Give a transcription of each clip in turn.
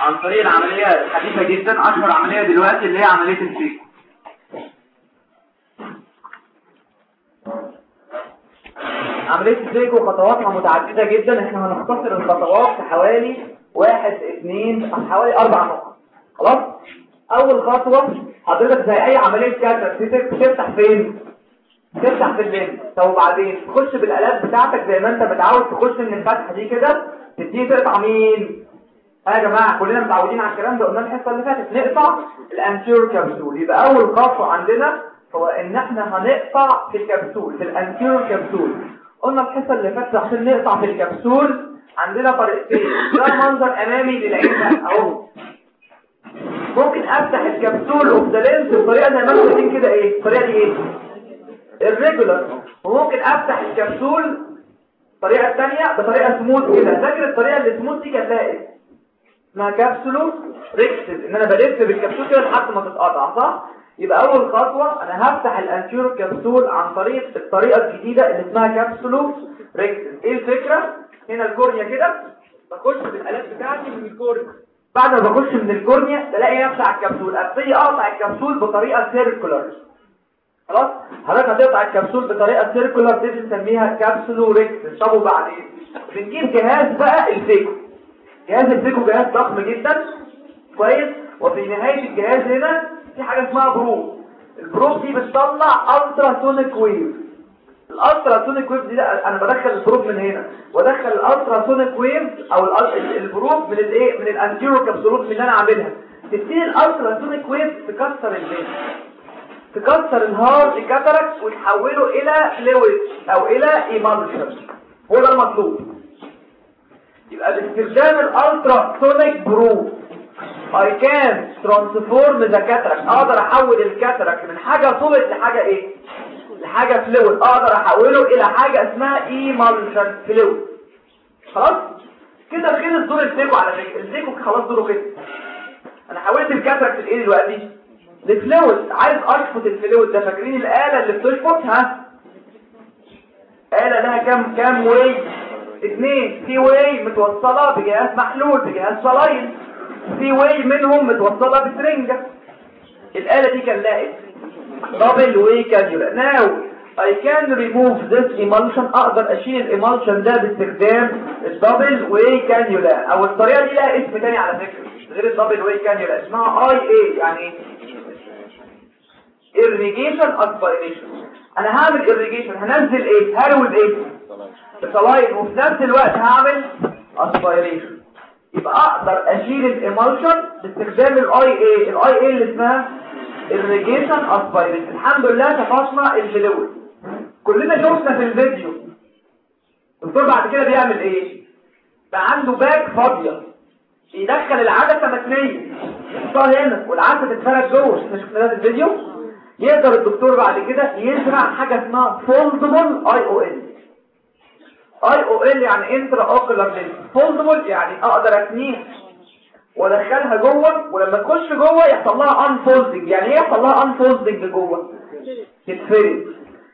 عن طريق العملية الحديثة جدا أشهر عملية دلوقتي اللي هي عملية الفيكو عملية الفيكو خطواتها متعددة جدا. إحنا هنختصر الخطوات في حوالي واحد اثنين حوالي أربع نقط خلاص؟ أول خطوة حضرتك زي أي عملية كاتر تفتح فين؟ تفتح في الليل طب وبعدين؟ تخش بالآلات بتاعتك زي ما أنت متعود تخش من الفتحة دي كده تبتدي تقطع مين ها يا جماعة كلنا متعودين على الكلام ده قلنا الحصة اللي فاتت نقطع ال anterior capsule. يبقى أول خطوه عندنا هو إن إحنا هنقطع في الكبسول في ال anterior capsule. قلنا الحصة اللي فاتت عشان نقطع في الكبسول عندنا طريقتين. ده منظر أمامي للعين أهو. ممكن أفتح ال capsule of the lens بطريقه زي ما أنتم شايفين كده إيه؟ الطريقة دي إيه؟ ال irregular وممكن أفتح الكبسول الطريقة الثانية بطريقة سموث كده. فاكر الطريقة اللي سموث دي كانت إيه؟ اسمها capsulorhexis إن أنا بلف بالكبسول كده لحد ما تتقطع صح؟ يبقى أول خطوة أنا هفتح ال anterior capsule عن طريق الطريقة الجديدة اللي اسمها capsulorhexis إيه الفكرة؟ هنا ال cornea كده. بخش بالالات بتاعتي من ال cornea. بعد ما بخش من ال cornea بلاقي نفسي على الكبسول أبتدي أقطع الكبسول بطريقة circular خلاص؟ حضرتك هتقطع الكبسول بطريقة circular دي بنسميها capsulorhexis طب وبعدين بنجيب جهاز بقى ال phaco جهاز ال phaco جهاز ضخم جدا. كويس. وفي نهاية الجهاز هنا في حاجة اسمها probe ال probe دي بتطلع ultrasonic wave ال ultrasonic wave دي أنا بدخل ال probe من هنا. وادخل ال ultrasonic wave أو ال probe من الايه من ال anterior capsulotomy اللي أنا عاملها. تبتدي ال ultrasonic wave تكسر الفين تكسر ال hard cataract وتحوله إلى fluid أو إلى emulsion هو ده المطلوب. يبقى باستخدام ال ultrasonic probe I can transform the cataract أقدر أحول ال cataract من حاجة صلبة لحاجة إيه؟ لحاجة fluid. أقدر أحوله إلى حاجة اسمها emulsion fluid. خلاص؟ كده خلص دور ال phaco على فكرة. ال phaco خلاص دوره كده أنا حولت ال cataract لإيه دلوقتي؟ ال fluid عايز اشفط ال fluid ده؟ فاكرين الآلة اللي بتشفط ها؟ آلة لها كام كام way اثنين في way متوصلة بجهاز محلول بجهاز saline في way منهم متوصلة بسرنجة الآلة دي كان لها double way cannula now I can remove this emulsion. أقدر أشيل ال emulsion ده باستخدام ال double way cannula أو الطريقة دي لها اسم تاني على فكرة. غير ال double way cannula اسمها I A يعني irrigation aspiration أنا هعمل irrigation. هنزل إيه؟ هروز إيه؟ ب saline وفي نفس الوقت هعمل aspiration. يبقى أقدر أشيل ال emulsion باستخدام ال I A ال I A اللي اسمها irrigation aspiration. الحمد لله شفطنا ال fluid كلنا شفنا في الفيديو. الدكتور بعد كده بيعمل إيه؟ بقى عنده bag فاضية. يدخل العدسة متنية. يحطها هنا والعدسة تتفرد جوه. إحنا شفنا ده في الفيديو؟ يقدر الدكتور بعد كده يزرع حاجة اسمها foldable IOL IOL يعني intraocular foldable يعني أقدر اتنيها وأدخلها جوه ولما تخش جوه يحصل لها unfolding. يعني إيه يحصل لها unfolding جوه؟ تتفرد.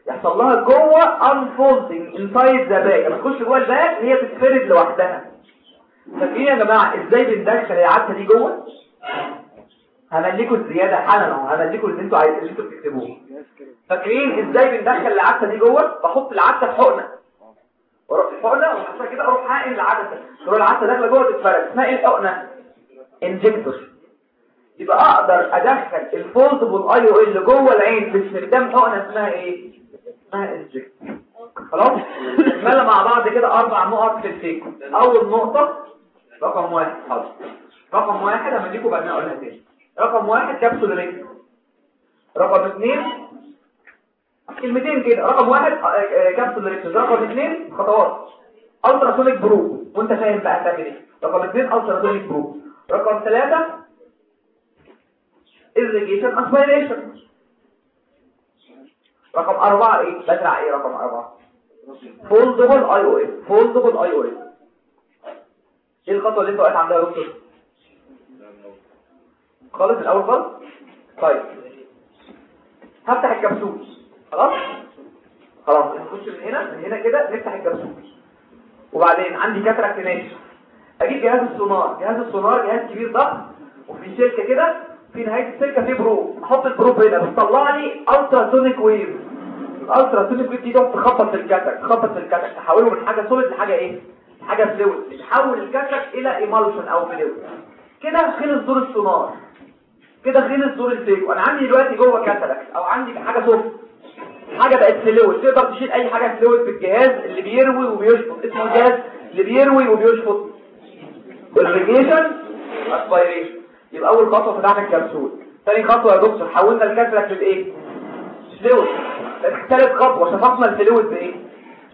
يحصل لها جوه unfolding inside the bag. لما تخش جوه الباك هي تتفرد لوحدها. فاكرين يا جماعة إزاي بندخل العدسه دي جوه؟ همليكوا الزيادة حالا أهو. همليكوا اللي أنتوا عايزين أنتوا بتكتبوه. فاكرين إزاي بندخل العدسة دي جوه؟ بحط العدسة في حقنة وأروح في الحقنة وحطها كده أروح حاقن العدسة. تروح العدسة داخلة جوه تتفرد. اسمها إيه؟ الحقنة. Injector يبقى أقدر أدخل ال foldable IOL جوه العين باستخدام حقنة اسمها إيه؟ اسمها injector خلاص؟ نتملى مع بعض كده أربع نقط في ال phaco أول نقطة رقم واحد. حاضر. رقم واحد همليكوا بعدين اقولها تاني. رقم واحد كبسول رقم اثنين كلمتين كده رقم واحد capsulorhexis رقم اثنين خطوات. ultrasonic probe وانت فاهم بقى هتعمل إيه. رقم اثنين ultrasonic probe رقم ثلاثة irrigation aspiration. رقم أربعة إيه؟ بزرع إيه رقم أربعة؟ Foldable IOL foldable IOL إيه الخطوة اللي انت وقفت عندها يا دكتور؟ خالص الأول خالص؟ طيب. هفتح الكبسول خلاص؟ خلاص نخش من هنا من هنا كده نفتح الكبسول وبعدين عندي cataract ماشي أجيب جهاز السونار. جهاز السونار جهاز كبير ضخم وفي سلكة كده في نهاية السلكه في probe أحط ال probe هنا. بتطلع لي ultrasonic wave ال ultrasonic wave دي تقعد تخبط في تخبط في تحوله من حاجة solid لحاجة إيه؟ حاجة fluid تحول ال cataract إلى emulsion أو fluid كده خلص دور السونار. كده خلص دور ال phaco. أنا عندي دلوقتي جوه cataract أو عندي حاجة soft حاجة بقت fluid تقدر تشيل أي حاجة fluid في الجهاز اللي بيروي وبيشفط. اسمه الجهاز اللي بيروي وبيشفط. ال irrigation aspiration يبقى أول خطوة فتحنا الكبسول. ثاني خطوة يا دكتور حولنا ال cataract لايه fluid ثالث خطوة شفطنا ال fluid بإيه؟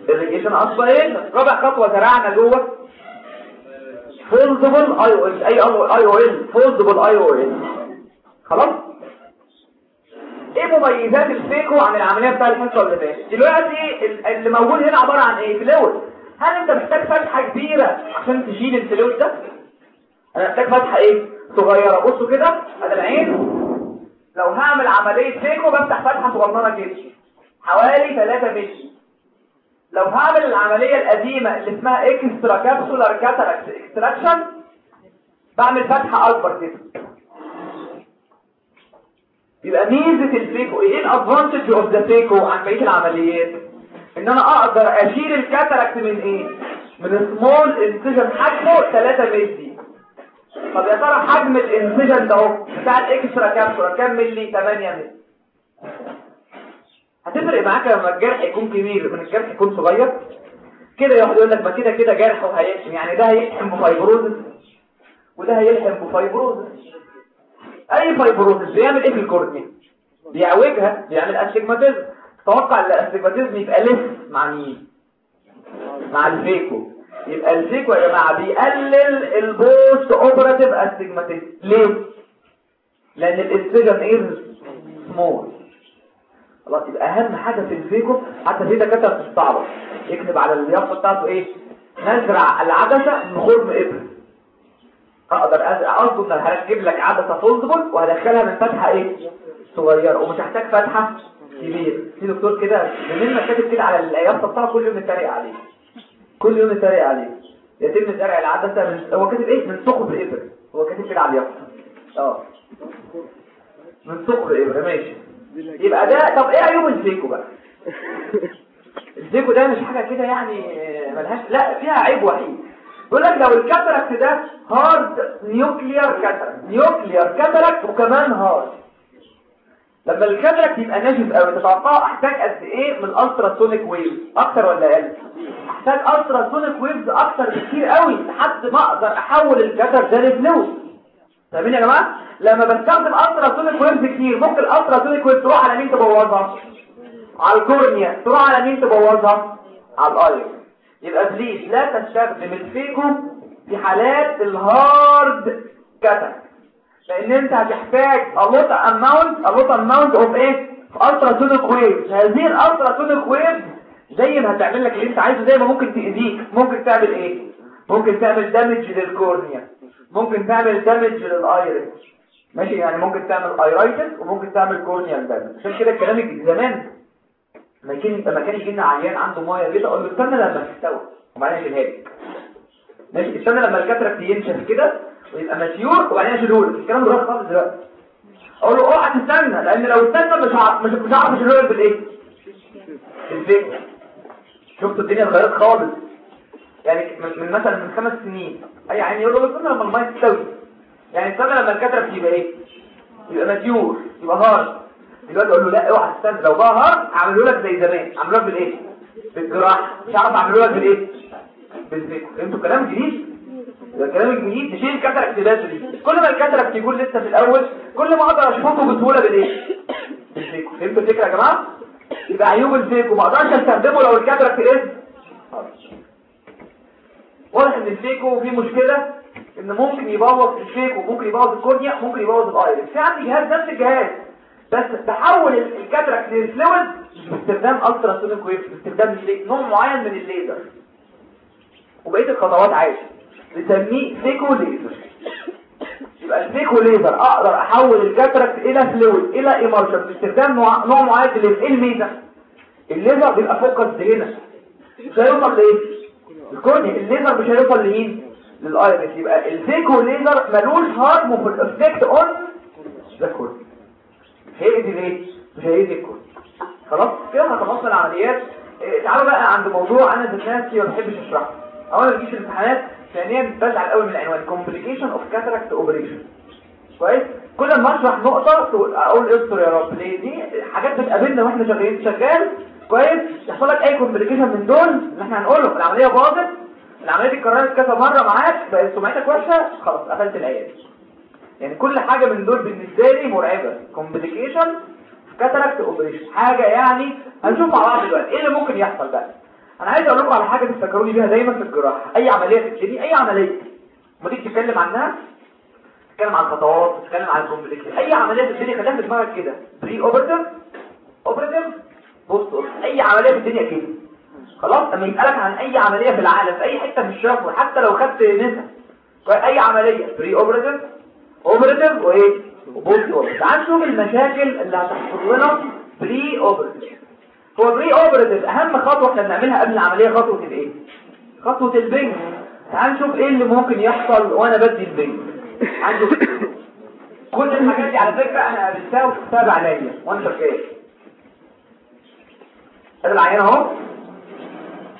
ال irrigation aspiration رابع خطوة زرعنا جوه. foldable IO IOL. foldable IOL خلاص؟ إيه مميزات ال phaco عن العملية بتاع الحصه اللي فاتت دلوقتي اللي موجود هنا عبارة عن إيه؟ fluid. هل أنت محتاج فتحة كبيرة عشان تشيل ال fluid ده؟ أنا محتاج فتحة إيه؟ صغيرة. بصوا كده ادي العين. لو هعمل عملية phaco بفتح فتحة صغننة كده. حوالي 3 متر لو هعمل العملية القديمة اللي اسمها extracapsular cataract extraction بعمل فتحة أكبر كده. يبقى ميزة ال phaco إيه؟ ال advantage of the phaco عن بقية العمليات. إن أنا أقدر أشيل ال cataract من إيه؟ من small incision حجمه 3 مللي. طب يا ترى حجم ال incision ده أهو بتاع ال extracapsular كام مللي؟ 8 مللي. هتفرق معاك لما الجرح يكون كبير من الجرح يكون صغير؟ كده يقعد يقول لك ما كده كده جرحه هيلحم يعني ده هيلحم ب fibrosis وده هيلحم ب fibrosis. أي fibrosis بيعمل إيه في ال cornea؟ بيعوجها بيعمل astigmatism تتوقع إن ال astigmatism يبقى less مع مين؟ مع ال phaco. يبقى ال phaco يا جماعة بيقلل ال postoperative astigmatism ليه؟ لأن ال incision إيه small خلاص يبقى أهم حاجة في ال phaco حتى في دكاترة بتستعبط يكتب على اليافطة بتاعته إيه؟ نزرع العدسه من خرم ابر أقدر اقصد إن هركب لك عدسه foldable وهدخلها من فتحة إيه؟ صغيرة. ومش هحتاج فتحة كبيرة. في دكتور كده مننا كاتب كده على اليافطه بتاعه كل يوم نتريق عليه. كل يوم نتريق عليه. يتم زرع العدسه من هو كاتب إيه؟ من ثقب الابر هو كاتب كده على اليافطه آه. من ثقب الابر ماشي. يبقى ده طب إيه عيوب ال phaco بقى؟ ال phaco ده مش حاجة كده يعني ملهاش لا فيها عيب وحيد. يقول لك لو ال cataract ده hard nuclear cataract nuclear cataract وكمان hard. لما ال cataract يبقى ناشف قوي تتوقع أحتاج قد إيه من ال ultrasonic waves أكتر ولا أقل؟ أحتاج ultrasonic waves أكتر بكتير قوي لحد ما أقدر أحول ال cataract ده ل fluid فاهمين يا جماعة؟ لما بستخدم ultrasonic waves كتير ممكن ال ultrasonic waves تروح على مين تبوظها؟ على ال cornea. تروح على مين تبوظها؟ على ال iris يبقى please لا تستخدم ال phaco في حالات ال hard cataract لأن أنت هتحتاج amount a lot amount of إيه؟ ultrasonic waves. هذه ال ultrasonic wave زي ما هتعمل لك اللي أنت عايزه زي ما ممكن تأذيك. ممكن تعمل إيه؟ ممكن تعمل damage لل cornea ممكن تعمل damage لل iris ماشي؟ يعني ممكن تعمل iritis وممكن تعمل corneal damage عشان كده الكلام زمان لما كان لما كان يجي لنا عيان عنده مية بيضاء أقول له استنى لما تستوي وبعدين أشيلها لك ماشي؟ استنى لما ال cataract ينشف كده ويبقى mature وبعدين أشيله لك. الكلام ده خالص دلوقتي. أقول له اوعى تستنى لأن لو استنى مش هعرف مش هعرف أشيله لك بالإيه؟ بال phaco شفتوا الدنيا اتغيرت خالص. يعني من, من مثلا من خمس سنين أي عيان يقول له استنى لما المية تستوي. يعني استنى لما ال cataract يبقى إيه؟ يبقى mature يبقى hard دلوقتي أقول له لا اوعى تستنى لو hard اعمله لك زي زمان. اعمله لك بالايه؟ بالجراحة. مش عارف اعمله لك بالايه؟ بال phaco أنتوا كلام جديد. ده الكلام الجديد نشيل ال cataract بدري كل ما ال cataract يكون لسه في الأول كل ما أقدر اشفطه بسهولة بالايه؟ بال phaco فهمتوا الفكرة يا جماعة؟ يبقى عيوب ال phaco ما أقدرش استخدمه لو ال cataract إيه واضح إن ال phaco فيه مشكلة إن ممكن يبوظ ال phaco ممكن يبوظ ال cornea ممكن يبوظ ال iris في عندي جهاز نفس الجهاز. بس تحول ال cataract لل fluid باستخدام ultrasonic wave باستخدام نوع معين من الليزر. وبقية الخطوات عادي نسميه phaco laser. يبقى ال phaco laser أقدر أحول ال cataract إلى fluid إلى emulsion باستخدام نوع, معين من إيه الميزة؟ الليزر بيبقى focus هنا. مش هيوصل لايه ال cornea. الليزر مش هيوصل لمين؟ لل iris يبقى ال phaco laser ملوش harmful effect on the cord هي دي ليه مش هي دي ال cord خلاص؟ كده خلصنا العمليات. إيه، تعالوا بقى عند موضوع أنا ذات ما بحبش أشرحه. أولا بجيش الامتحانات ثانيا بزعل قوي من العنوان. Complication of cataract operation. كويس؟ كل ما أشرح نقطة أقول استر يا رب. ليه؟ دي حاجات بتقابلنا وإحنا شغالين. شغال. كويس؟ يحصل لك أي complication من دول اللي إحنا هنقوله. العملية باظت. العملية دي اتكررت كذا مرة معاك. بقت سمعتك وحشة. خلاص قفلت العيادة. يعني كل حاجة من دول بالنسبة لي مرعبة. complication cataract operation حاجة يعني هنشوف مع بعض دلوقتي. إيه اللي ممكن يحصل بقى؟ أنا عايز أقول لكم على حاجة تفتكروني بيها دايما في الجراحة. أي عملية تبتدي أي عملية. ما تيجي تتكلم عنها تتكلم عن الخطوات تتكلم عن ال complication أي في الدنيا خليها في دماغك كده. preoperative operative بص أي عملية في الدنيا كده. خلاص؟ أما يسألك عن أي عملية في العالم في أي حتة في الشرق حتى لو خدت نسا أي عملية؟ preoperative operative وايه و post تعال نشوف المشاكل اللي هتحصل لنا preoperative هو preoperative اهم خطوة إحنا بنعملها قبل العملية خطوة الايه خطوة البنج تعال نشوف إيه اللي ممكن يحصل وأنا بدي البنج عنده كل الحاجات دي على فكرة أنا قابلتها وشفتها بعينيا وأنا شغال هذا العيان اهو.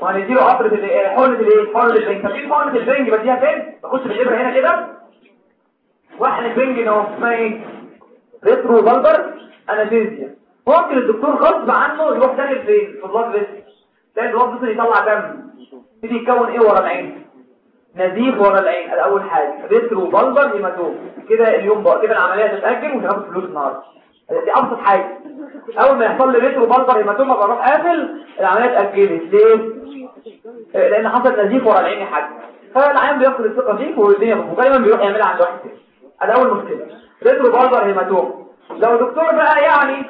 وهنديله الايه حقنة الايه حقنة البنج طب إيه حقنة البنج بديها فين؟ بخش بالابره هنا كده. وإحنا البنج اهو اسمها إيه؟ retrobulbar anesthesia ممكن الدكتور غصب عنه يروح داخل فين في ال blood vessel تلاقي ال blood vessel يطلع دم. يبتدي يتكون إيه ورا العين؟ نزيف ورا العين. ده أول حاجة. retrobulbar hematoma كده اليوم بقى كده العملية تتأجل ومش هاخد فلوس النهارده. دي أبسط حاجة. أول ما يحصل لي retrobulbar hematoma ابقى أروح قافل العملية اتأجلت. ليه؟ لأن حصل نزيف ورا العين يا حاج. فالعيان بياخد الثقة فيك والدنيا وغالبا بيروح يعملها عند واحد تاني. ده أول مشكلة. retrobulbar hematoma. لو دكتور بقى يعني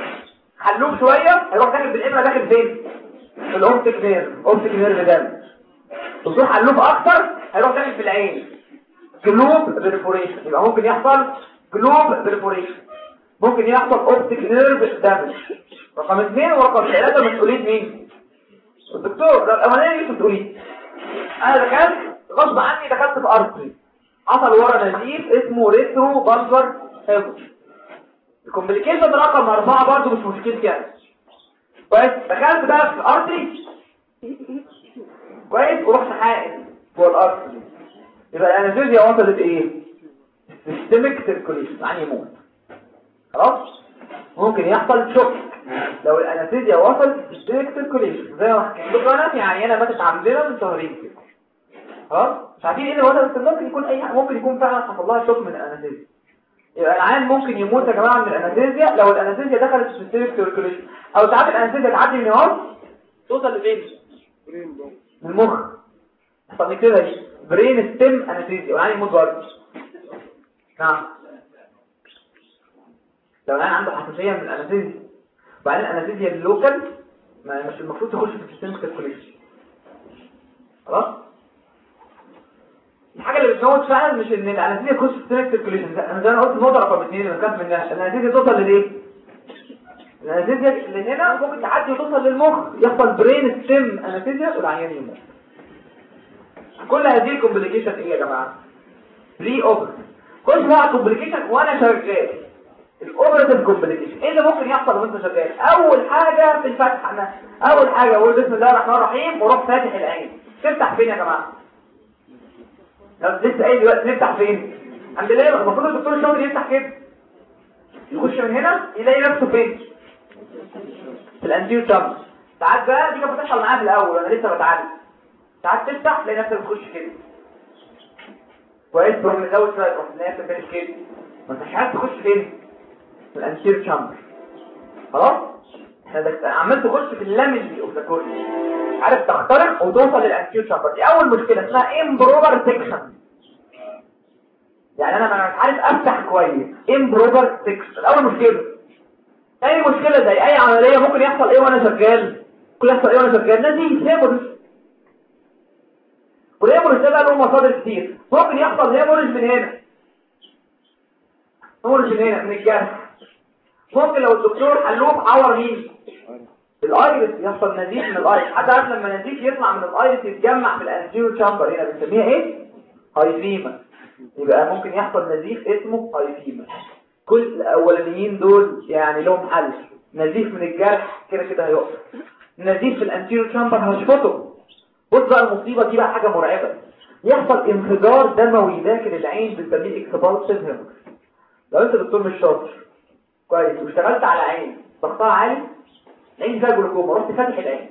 حلوف شوية هيروح داخل بالابره داخل فين؟ في ال optic nerve optic nerve ده. دكتور حلوف أكتر هيروح داخل في العين. globe perforation يبقى ممكن يحصل globe perforation ممكن يحصل optic nerve damage رقم اثنين ورقم ثلاثة مسؤولية مين؟ الدكتور. الأولاني مش مسؤولية. أنا دخلت غصب عني دخلت في artery حصل ورا نزيف اسمه retrobulbar hemorrhage ال complication رقم أربعة برضه مش مشكلتي يعني. كويس؟ دخلت بقى في artery كويس؟ ورحت حاقن جوه ال artery يبقى ال anesthesia وصلت إيه؟ systemic circulation يعني يموت خلاص؟ ممكن يحصل shock. لو ال anesthesia وصلت systemic circulation زي ما أنا يعني أنا ماتت عندنا من شهرين كده. خلاص؟ مش عارفين إيه وصل بس ممكن يكون أي ممكن يكون فعلا حصل لها shock من ال anesthesia. يبقى العيان ممكن يموت يا جماعة من ال anesthesia لو ال anesthesia دخلت في ال systemic circulation أو ساعات ال anesthesia تعدي من ال heart توصل لفين؟ من المخ. طب نكتبها دي. brain stem anesthesia والعيان يموت برضه. نعم. لو العيان عنده حساسية من ال anesthesia. وبعدين ال anesthesia ال local مش المفروض تخش في ال systemic circulation خلاص؟ الحاجة اللي بتموت فعلا مش إن ال anesthesia تخش في ال systemic circulation أنا زي ما قلت النقطه رقم 2 اللي كانت منها ال anesthesia توصل للإيه؟ ال anesthesia اللي هنا ممكن تعدي وتوصل للمخ. يحصل brain stem anesthesia والعيان يموت. كل هذه ال complication إيه يا جماعة؟ preoperative خش بقى complication وأنا شغال. ال operative complication إيه اللي ممكن يحصل وأنت شغال؟ أول حاجة في الفتح. أنا أول حاجة أقول بسم الله الرحمن الرحيم وأروح فاتح العين. تفتح فين يا جماعة؟ لو لسه قايل دلوقتي نفتح فين؟ عند ليه المفروض الدكتور الشاطر يفتح كده يخش من هنا يلاقي نفسه فين؟ في ال anterior chamber ساعات بقى دي كانت بتحصل معايا في الأول أنا لسه بتعلم. ساعات تفتح تلاقي نفسك بتخش كده. كويس تروح مزود شوية تروح تلاقي نفسك فين؟ كده. ما انتش عارف تخش فين؟ في ال anterior chamber خلاص؟ إحنا. عمال تخش في ال lamellae of the cornea عارف تخترق وتوصل لل anterior chamber دي أول مشكلة اسمها improper section يعني أنا ما مش عارف أفتح كويس. improper section اول مشكلة. أي مشكلة زي أي عملية ممكن يحصل إيه وأنا شغال؟ ممكن يحصل إيه وأنا شغال؟ نزيف hemorrhage. وال hemorrhage ده له مصادر كتير. ممكن يحصل hemorrhage من هنا. hemorrhage من هنا من الجرح ممكن لو الدكتور حلوف عور مين ال iris يحصل نزيف من ال iris. حتى عارف لما نزيف يطلع من ال iris يتجمع في ال anterior chamber هنا بنسميها إيه؟ hyphema يبقى ممكن يحصل نزيف اسمه hyphema كل الأولانيين دول يعني لهم حل. نزيف من الجرح كده كده هيقف. نزيف في ال anterior chamber هشفطه بص بقى المصيبة دي بقى حاجة مرعبة. يحصل انفجار دموي داخل العين بنسميه expulsive hemorrhage لو انت دكتور مش شاطر كويس. واشتغلت على عين ضغطها عالي العين فيها جلوكوما رحت فاتح العين.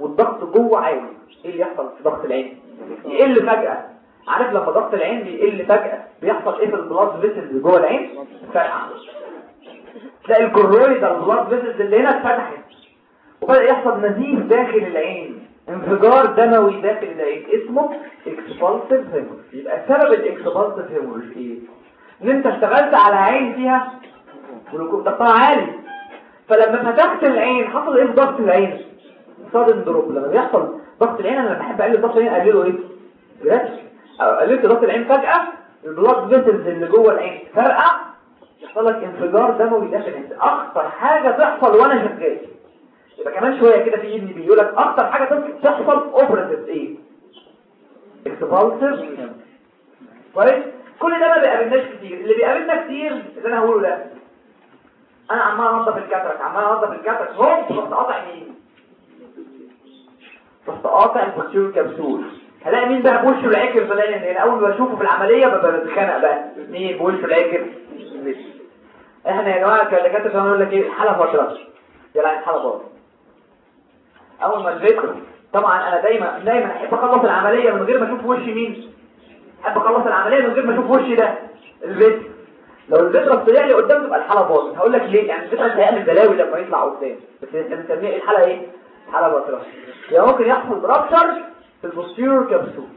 والضغط جوه عالي إيه اللي يحصل في ضغط العين؟ يقل فجأة. عارف لما ضغط العين بيقل فجأة بيحصل إيه في ال blood vessels جوه العين؟ فرقع تلاقي ال choroid ال blood vessels اللي هنا اتفتحت. وبدأ يحصل نزيف داخل العين. انفجار دموي داخل العين. اسمه expulsive hemorrhage يبقى سبب ال expulsive hemorrhage إيه؟ إن أنت اشتغلت على عين فيها ضغطها عالي. فلما فتحت العين حصل إيه في ضغط العين؟ sudden drop لما بيحصل ضغط العين أنا بحب أقلل ضغط العين أقلله إيه؟ gradual قللت ضغط العين فجأة ال blood vessels اللي جوه العين فرقع يحصل لك انفجار دموي داخل العين اخطر حاجة تحصل وأنا شغال يبقى كمان شوية كده في ابني بيقول لك اخطر حاجة تحصل operative إيه؟ expulsive كويس؟ كل ده ما بيقابلناش كتير. اللي بيقابلنا كتير اللي أنا هقوله ده. أنا عمال انضف ال cataract عمال انضف ال cataract هوب رحت قاطع مين؟ رحت قاطع ال posterior capsule. هلاقي مين بقى بوشه العكر ده لأن أول ما اشوفه في العملية ببقى بتخانق بقى. مين بوشه العكر؟ إحنا يا جماعة كدكاتره هنقول لك إيه؟ الحاله فترت يلا الحاله فترت أول ما الفكر طبعا أنا دايما دايما أحب أخلص العملية من غير ما أشوف وش مين. أحب أخلص العملية من غير ما أشوف وش ده ال vitreous لو ال vitreous طلع لي قدام تبقى الحالة باظت. هقول لك ليه؟ يعني ال vitreous هيعمل بلاوي لما يطلع قدام. بس إحنا بنسميها الحالة إيه؟ الحالة فترت يعني ممكن يحصل rupture في ال posterior capsule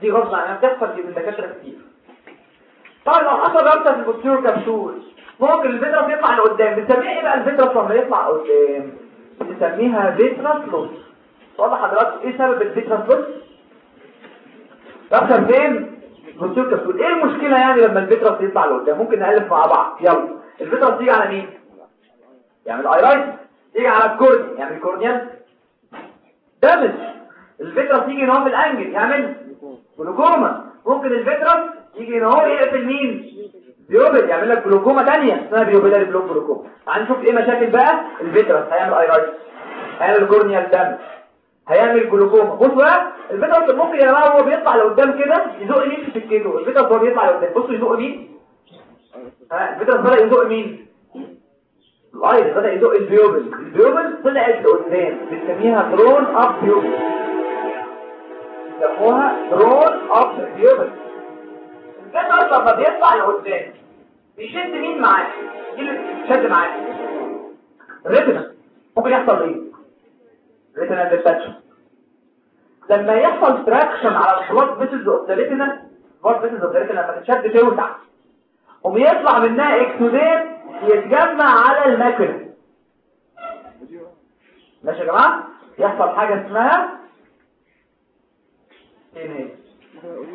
دي غصب عنها بتحصل من دكاترة كتير. طبعا لو حصل rupture في ال posterior capsule ممكن ال vitreous يطلع لقدام. بنسميها إيه بقى ال vitreous لما يطلع قدام. بنسميها vitreous loss والله حضرتك إيه سبب ال vitreous loss rupture فين؟ ال posterior capsule إيه المشكلة يعني لما ال vitreous يطلع لقدام؟ ممكن نالف مع بعض. يلا. ال vitreous تيجي على مين؟ يعني ال iritis. يجي على ال cornea. يعني ال corneal. damage. ال vitreous يجي هنا في ال angle يعمل جلوكوما. ممكن ال vitreous يجي هنا هو يقفل مين؟ pupil يعمل لك جلوكوما ثانية اسمها pupillary block glaucoma. تعال نشوف إيه مشاكل بقى ال vitreous هيعمل iritis هيعمل corneal damage. هيعمل جلوكوما. بص بقى ال vitreous ممكن يا جماعة هو بيطلع لقدام كده يزق مين في سكته. ال vitreous هو بيطلع لقدام. بصوا يزق مين؟ ها بدأ يزق مين؟ ال iris. بدأ يزق ال pupil ال pupil طلعت لقدام. بنسميها drawn up pupil بيسموها drawn up pupil ال vitreous لما بيطلع لقدام بيشد مين معاه؟ دي اللي بتشد معاه؟ ال retina ممكن يحصل إيه؟ retinal detachment لما يحصل traction على ال blood vessels of the retina ال blood vessels of the retina لما تتشد توسع وبيطلع منها exudate يتجمع على ال macula ماشي يا جماعة؟ يحصل حاجة اسمها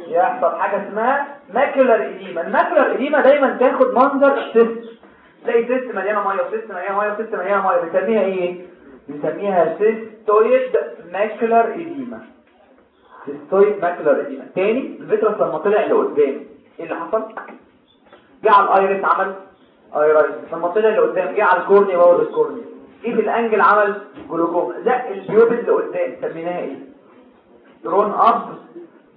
يحصل حاجة اسمها macular edema ال macular edema دايما تاخد منظر cyst تلاقي cyst مليانة مية و cyst مليانة مية و cyst مليانة مية. بنسميها إيه؟ بنسميها cystoid macular edema cystoid macular edema تاني ال vitreous لما طلع لقدام إيه اللي حصل؟ جه على ال iris عمل iritis لما طلع لقدام جه على ال cornea بوظ ال cornea. جه في ال angle عمل جلوكوما. زق ال pupil اللي قدام سميناها إيه؟ drawn up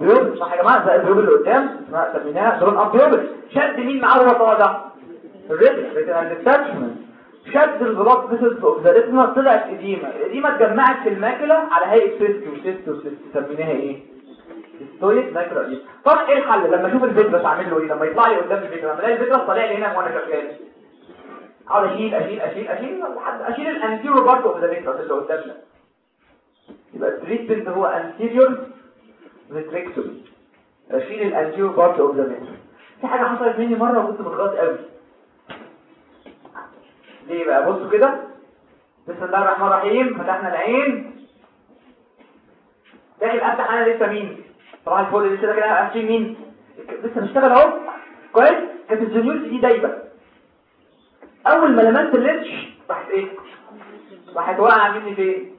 pupil صح يا جماعة زق ال pupil اللي قدام سميناها up pupil شد مين معاه وهو طالع ال retina شد ال blood vessels of the retina طلعت edema. ال edema اتجمعت في ال macula على هيئة cyst و cyst و cyst سميناها إيه؟ cystoid macular إيه طب إيه الحل؟ لما أشوف ال vitreous أعمل له إيه؟ لما يطلع لي قدام ال vitreous لما ألاقي ال vitreous طالع لي هنا وأنا شغال. أقعد أشيل أشيل أشيل أشيل لحد أشيل ال anterior part of the vitreous اللي قدامنا. يبقى ال treatment هو anterior vitrectomy اشيل ال anterior part of the vitreous في حاجة حصلت مني مرة وكنت متغاظ قوي. ليه بقى؟ بصوا كده. بسم الله الرحمن الرحيم. فتحنا العين. داخل افتح أنا لسه مين؟ طبعا الفول لسه كده قافلين مين؟ لسه بشتغل أهو. كويس. كانت ال zonules دي دايبة. أول ما لمست ال lens راحت إيه؟ راحت واقعة مني فين؟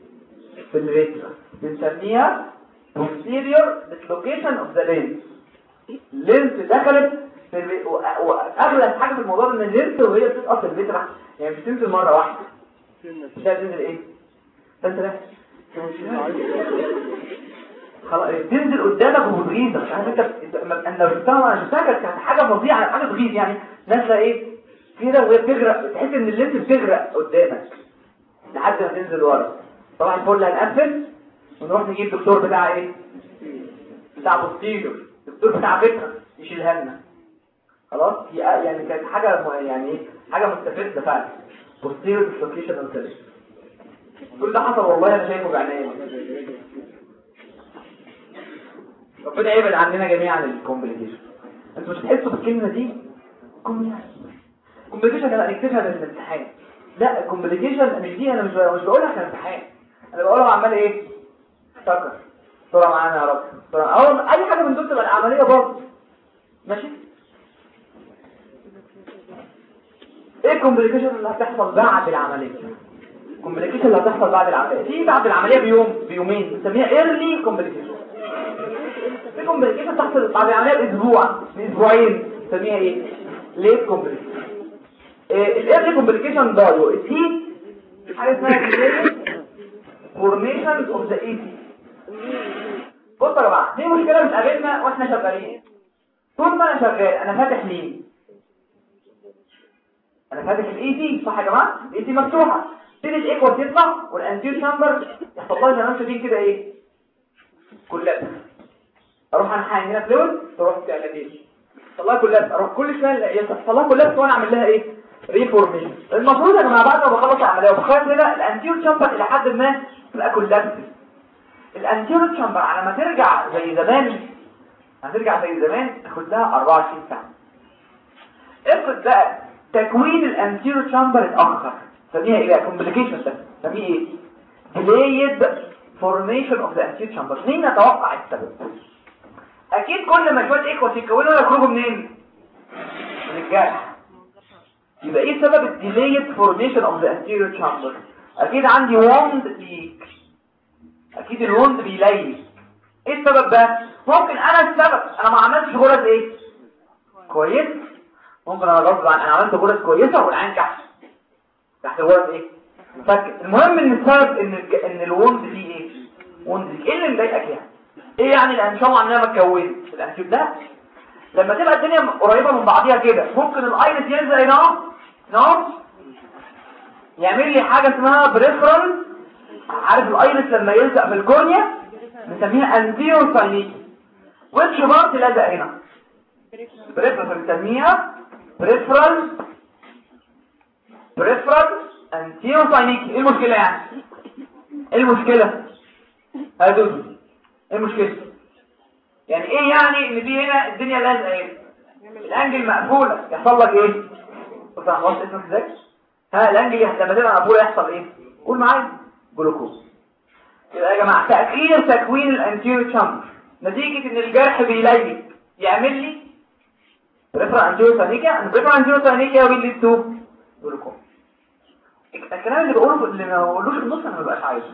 في ال retina بنسميها posterior dislocation of the lens lens دخلت في. واغلس حاجة في الموضوع ان ال lens وهي بتسقط البترة يعني مش تنزل مره واحدة مش هتنزل إيه فانت لا خلاص تنزل قدامك وبتغيظك مش عارف انت أنا لو شفتها شفتها كانت حاجة فظيعه حاجة تغيظ يعني نازله إيه كده وهي بتغرق تحس ان ال lens بتغرق قدامك لحد ما تنزل ورا طبعا الفل هنقفل ونروح نجيب دكتور بتاع إيه؟ بتاع posterior الدكتور بتاع فكرة يشيلها لنا. خلاص؟ يعني كانت حاجة يعني إيه؟ حاجة مستفزة فعلا. posterior dislocation of the lens كل ده حصل والله أنا شايفه بعينيا ربنا يبعد عننا جميعا ال complication. أنتوا مش هتحسوا بالكلمة دي؟ complication. أنا نكتبها في الامتحان. لا ال complication مش دي أنا مش بقولها في الامتحان أنا بقولها عمال إيه؟ افتكر بسرعة معانا يا رب. أو أي حاجة من دول تبقى العملية برضه. ماشي؟ إيه ال complication اللي هتحصل بعد العملية؟ ال complication اللي هتحصل بعد العملية. في بعد العملية بيوم بيومين. بنسميها early complication في complication تحصل بعد العملية بأسبوع بأسبوعين. بنسميها إيه؟ late complication ال early complication ده دي حاجة اسمها formation of the AC بصوا يا جماعة دي مشكلة بتقابلنا وإحنا شغالين. طول ما أنا شغال أنا فاتح ليه أنا فاتح ال AC صح يا جماعة؟ ال AC مفتوحة. تيجي ال aqueous تطلع وال anterior chamber زي ما أنتم شايفين كده إيه؟ كلها أروح حاجة هنا فلويد تروح تعمل لها كلها أروح كل شوية يحصل لها كلها وأنا أعمل لها إيه؟ ريفورميشن المفروض يا جماعة بعد ما بخلص العملية وبخلص كده الانتير شامبر إلى حد ما تبقى كلها الانتيرو تشامبر على ما ترجع زي زمان هترجع زي زمان تاخد لها 24 ساعه افرض بقى تكوين الانتيرو تشامبر اتأخر سميها إيه كومبليكيشن ده سميه إيه؟ delayed formation of the anterior chamber مين نتوقع السبب؟ أكيد كل ما شوية aqueous يتكونوا يخرجوا منين؟ من الجرح. يبقى إيه سبب ال delayed formation of the anterior chamber أكيد عندي wound leak أكيد ال wound بي leak إيه السبب ده؟ ممكن أنا السبب. أنا ما عملتش غرز إيه؟ كويس. ممكن أنا غصب عن أنا عملت غرز كويسة والعين تحت تحت غرز إيه؟ مفكر. المهم إن السبب إن ال... إن الوند دي إيه؟ وند دي. إيه اللي مضايقك يعني؟ إيه يعني؟ الانشام عنها ما اتكونت الانشيب ده؟ لما تبقى الدنيا قريبة من بعضيها كده ممكن الايرس ينزل هنا. هنا يعمل لي حاجة اسمها بريفرنس عارف الأيرس لما يلزق في الكورنيا؟ بنسميها انتيرو ساينيكي ويتش بارت لزق هنا؟ بريفرنس بنسميها بريفرنس بريفرنس انتيرو ساينيكي إيه المشكلة يعني؟ إيه المشكلة؟ هدوز إيه المشكلة؟ يعني إيه يعني إن دي هنا الدنيا لازقه إيه الأنجل مقفولة. يحصل لك إيه؟ بص أنا خلاص اسمك إزاي؟ ها الأنجل لما تبقى مقفولة يحصل إيه؟ قول معايا. جلوكوز. يبقى يا جماعة تأخير تكوين الانتيريور تشامبر. نتيجة إن الجرح بي leak يعمل لي peripheral anterior synechia ال peripheral anterior will lead to. glaucoma. الكلام اللي بقوله اللي ما بقولوش النص أنا ما بقاش عايزه.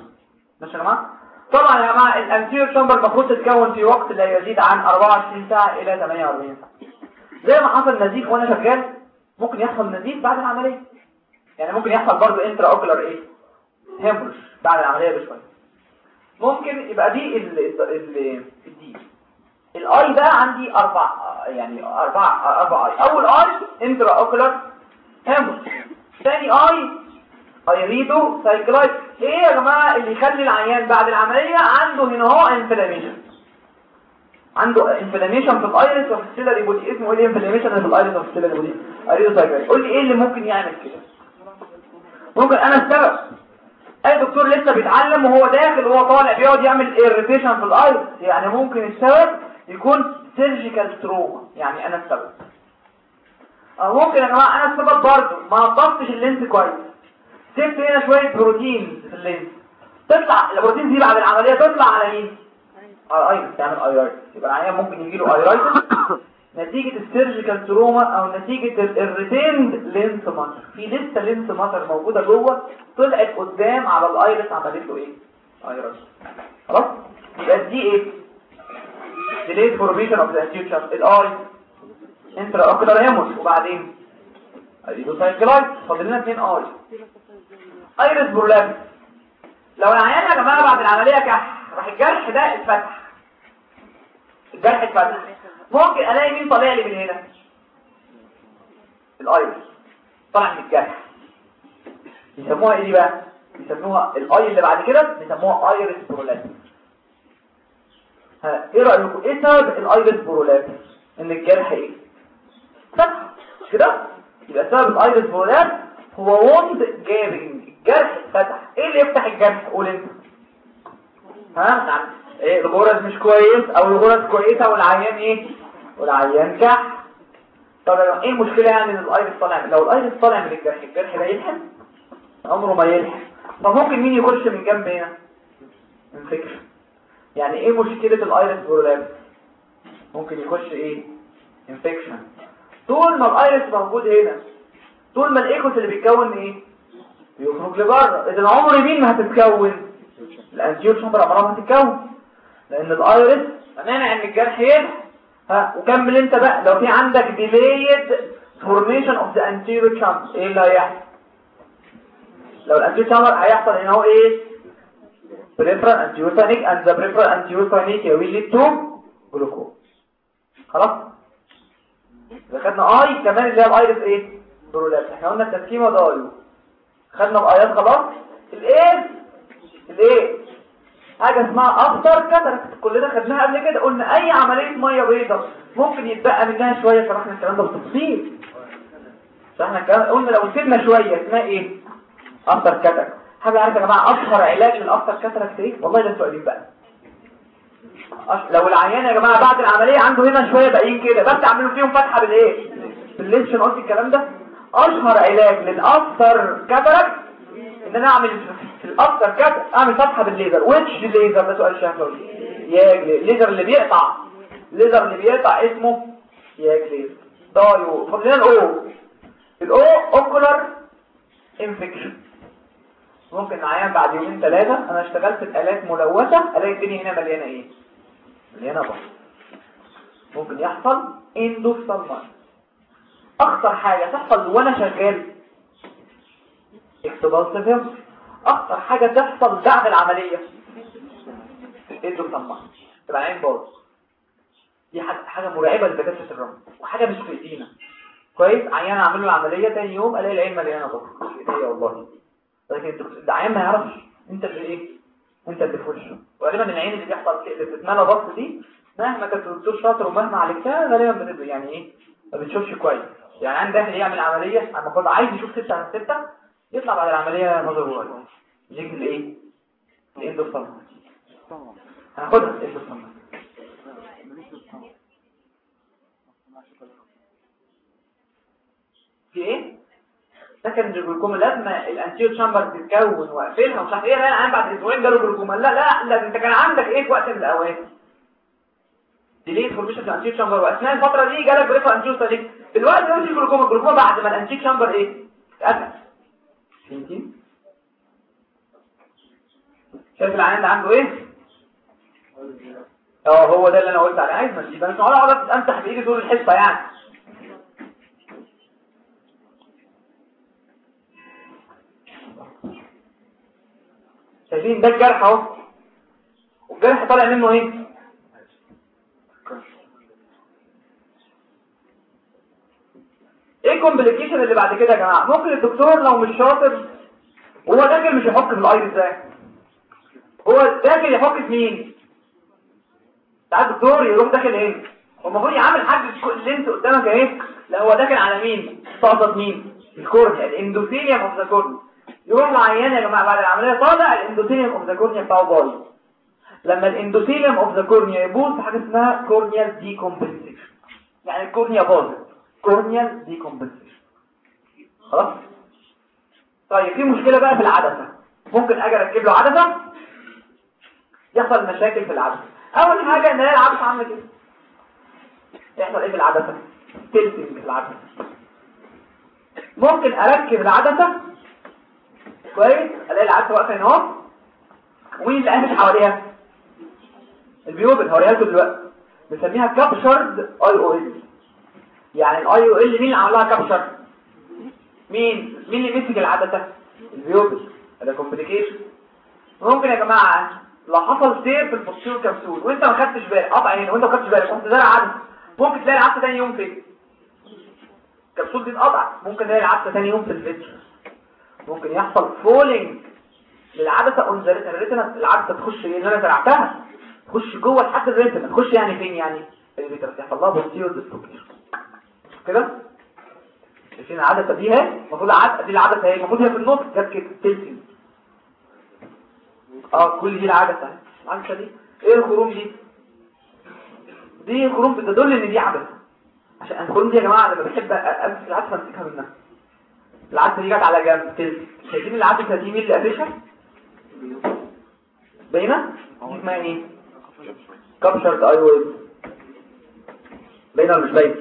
ماشي يا جماعة؟ طبعا يا جماعة ال anterior chamber المفروض تتكون في وقت لا يزيد عن 24 ساعة إلى 48 ساعة. زي ما حصل نزيف وأنا شغال ممكن يحصل نزيف بعد العملية. يعني ممكن يحصل برضه intraocular إيه؟ hemorrhage بعد العملية بشوية. ممكن يبقى دي ال ال ال D. ال I ده عندي أربع يعني أربع أربع I. أول I intraocular hemorrhage ثاني I iridocyclitis إيه يا جماعة اللي يخلي العيان بعد العملية؟ عنده هنا هو inflammation عنده inflammation في ال iris وفي ال ciliary body اسمه إيه ال inflammation في ال iris وفي ال ciliary body iridocyclitis قول لي إيه اللي ممكن يعمل كده؟ ممكن أنا السبب. اي دكتور لسه بيتعلم وهو داخل وهو طالع بيقعد يعمل irritation في ال iris يعني ممكن السبب يكون surgical trauma يعني أنا السبب. أو ممكن يا جماعة أنا السبب برضه ما نظفتش ال lens كويس. سبت هنا شوية بروتين في ال lens. تطلع البروتين دي بعد العملية تطلع على مين؟ على ال iris تعمل iritis يبقى العيان ممكن يجي له iritis نتيجة ال surgical trauma أو نتيجة ال retained lens matter. في لسه lens matter موجودة جوه طلعت قدام على ال iris عملت له إيه؟ iritis. خلاص؟ يبقى دي إيه؟ Delayed formation of the anterior ال I intraocular hemorrhage وبعدين؟ ال iridocyclitis فاضل لنا اثنين I iris prolapse لو العيان يا جماعة بعد العملية كح. راح الجرح ده اتفتح. الجرح اتفتح. ممكن ألاقي مين طالع لي من هنا؟ ال iris طالع من الجرح يسموها إيه بقى؟ يسموها ال I اللي بعد كده بيسموها iris prolapse ها إيه رأيكم؟ إيه سبب ال iris prolapse إن الجرح إيه؟ فتح مش كده؟ يبقى سبب ال iris prolapse هو wound gaping الجرح فتح. إيه اللي يفتح الجرح؟ قول أنت. ها؟ نعم إيه الغرز مش كويس أو الغرز كويسة والعيان إيه؟ والعيان كح طب إيه المشكلة يعني إن ال iris طالع لو ال iris طالع من الجرح الجرح ده يلحم عمره ما يلحم طب ممكن مين يخش من جنب هنا؟ infection يعني إيه مشكلة ال iris prolapse ممكن يخش إيه؟ infection طول ما ال iris موجود هنا طول ما ال aqueous اللي بيتكون إيه؟ بيخرج لبره. إذا عمر مين ما هتتكون؟ ال anterior chamber عمرها ما هتتكون. لأن ال iris مانع إن الجرح يلحم ها وكمل انت بقى. لو في عندك delayed formation of the anterior chamber إيه اللي هيحصل؟ لو ال anterior chamber هيحصل ان هو إيه؟ peripheral anterior synechia and the peripheral anterior synechia will lead to glaucoma. خلاص؟ إذا خدنا اي كمان اللي هي الايرس إيه؟ برولاب إحنا قلنا التسكيمة ده ايو خدنا الايات خلاص؟ الايه الايه حاجة اسمها افتر كاتاراكت كلنا خدناها قبل كده قلنا أي عملية مية بيضاء ممكن يتبقى منها شوية شرحنا الكلام ده بالتفصيل الكلام قلنا لو سيبنا شوية اسمها إيه؟ افتر كاتاراكت حاجة عارفه يا جماعة اشهر علاج للافتر كاتاراكت إيه؟ والله ده سؤالين بقى. لو العيان يا جماعة بعد العملية عنده هنا شوية باقيين كده بس أعملوا فيهم فتحة بالإيه؟ بالليشن قلت الكلام ده. أشهر علاج لل after cataract إن أنا أعمل في ال after cataract أعمل فتحة بالليزر. which laser ده سؤال شهر YAG laser الليزر اللي بيقطع. الليزر اللي بيقطع اسمه ياجلي دايو فاضلين ال O؟ ال O ocular infection ممكن عيان بعد يومين ثلاثة أنا اشتغلت في آلات ملوثة. ألاقي الدنيا هنا مليانة إيه؟ مليانة بحر ممكن يحصل اندوسالمان أخطر حاجة تحصل وأنا شغال اكتبال أكتر حاجة تحصل بعد العملية. اندوسالمان تبقى عين باظ. دي حاجة مرعبة لدكاترة الرمل وحاجة مش في ايدينا كويس؟ عيان اعمل له العملية تاني يوم ألاقي العين مليانة في ايديا والله لكن العيان ما يعرفش. أنت اللي إيه؟ أنت اللي في وشه. وغالبا العين اللي بيحصل اللي بتتملى ضغط دي مهما كانت الدكتور شاطر ومهما عالجتها غالبا بتبقى يعني إيه؟ ما بتشوفش كويس. يعني عند داخل يعمل عملية اما كنت عايز يشوف 6 على 6 يطلع بعد العملية نظر واحد يجيك الايه الاندوسالمان هناخدها الاندوسالمان في إيه؟ secondary glaucoma لما ال anterior chamber تتكون واقفلها ومش عارف إيه أنا بعد أسبوعين جاله جلوكوما لا لا لا أنت كان عندك إيه في وقت من الأوقات؟ delayed formation في ال anterior chamber وأثناء الفترة دي جالك peripheral anterior synechia الوقت ده مش جلوكوما الجلوكوما بعد ما ال anterior chamber إيه؟ اتقفل فهمتي؟ شايف العيان ده عنده إيه؟ آه هو ده اللي أنا قلت عليه. عايز ما تجيب أنا اقعد امسح بإيدي طول الحصة يعني. شايفين ده الجرح أهو. والجرح طالع منه إيه إيه ال complication اللي بعد كده يا جماعة. ممكن الدكتور لو مش شاطر هو داخل مش يحك في الايد إزاي هو داخل يحك في مين؟ ساعات الدكتور يروح داخل إيه؟ هو المفروض يعمل اللي انت قدامك اهي لا هو داخل على مين؟ صادت مين؟ ال cornea ال endothelium of the cornea يروح العيان يا جماعة بعد العملية طالع ال endothelium of the cornea بتاعه بايظ. لما ال endothelium of the cornea يبوظ حاجة اسمها corneal decompensation يعني ال cornea باظت. corneal decompensation خلاص؟ طيب في مشكلة بقى في العدسة. ممكن أجي أركب له عدسة؟ يحصل مشاكل في العدسة. أول حاجة إن العدسة عاملة كده. يحصل إيه في العدسة؟ tilting في العدسة. ممكن أركب العدسة. كويس؟ ألاقي العدسة واقفة هنا أهو. ومين اللي قافش حواليها؟ ال pupil. هوريها لكم دلوقتي. بنسميها captured IOL يعني ال IOL مين اللي عملها capture مين؟ مين اللي مسك العدسه ال pupil ده complication ممكن يا جماعة لو حصل tear في ال posterior capsule وانت ما خدتش بالك قطع هنا وانت ما خدتش بالك رحت زارع عدسه ممكن تلاقي العدسه ثاني يوم فين؟ الكبسول دي اتقطع. ممكن تلاقي العدسه ثاني يوم في ال vitreous ممكن يحصل falling للعدسه on the retina العدسه تخش إيه؟ أنا زرعتها. تخش جوه لحد ال retina تخش يعني فين يعني؟ ال vitreous يحصل لها posterior dislocation كده؟ شايفين العدسه دي اهي المفروض العدسه دي العدسة اهي المفروض هي في النص جت كده تلسم آه كل دي العدسة العدسة دي إيه الخروم دي؟ دي خروم بتدل ان دي عدسة. عشان الخروم دي يا جماعة لما بحب أمسك العدسة امسكها منها. العدسة دي جت على جنب تلسم شايفين العدسة دي مين اللي قافشها؟ باينة؟ اسمها إيه؟ captured IOL باينة ولا مش باينة؟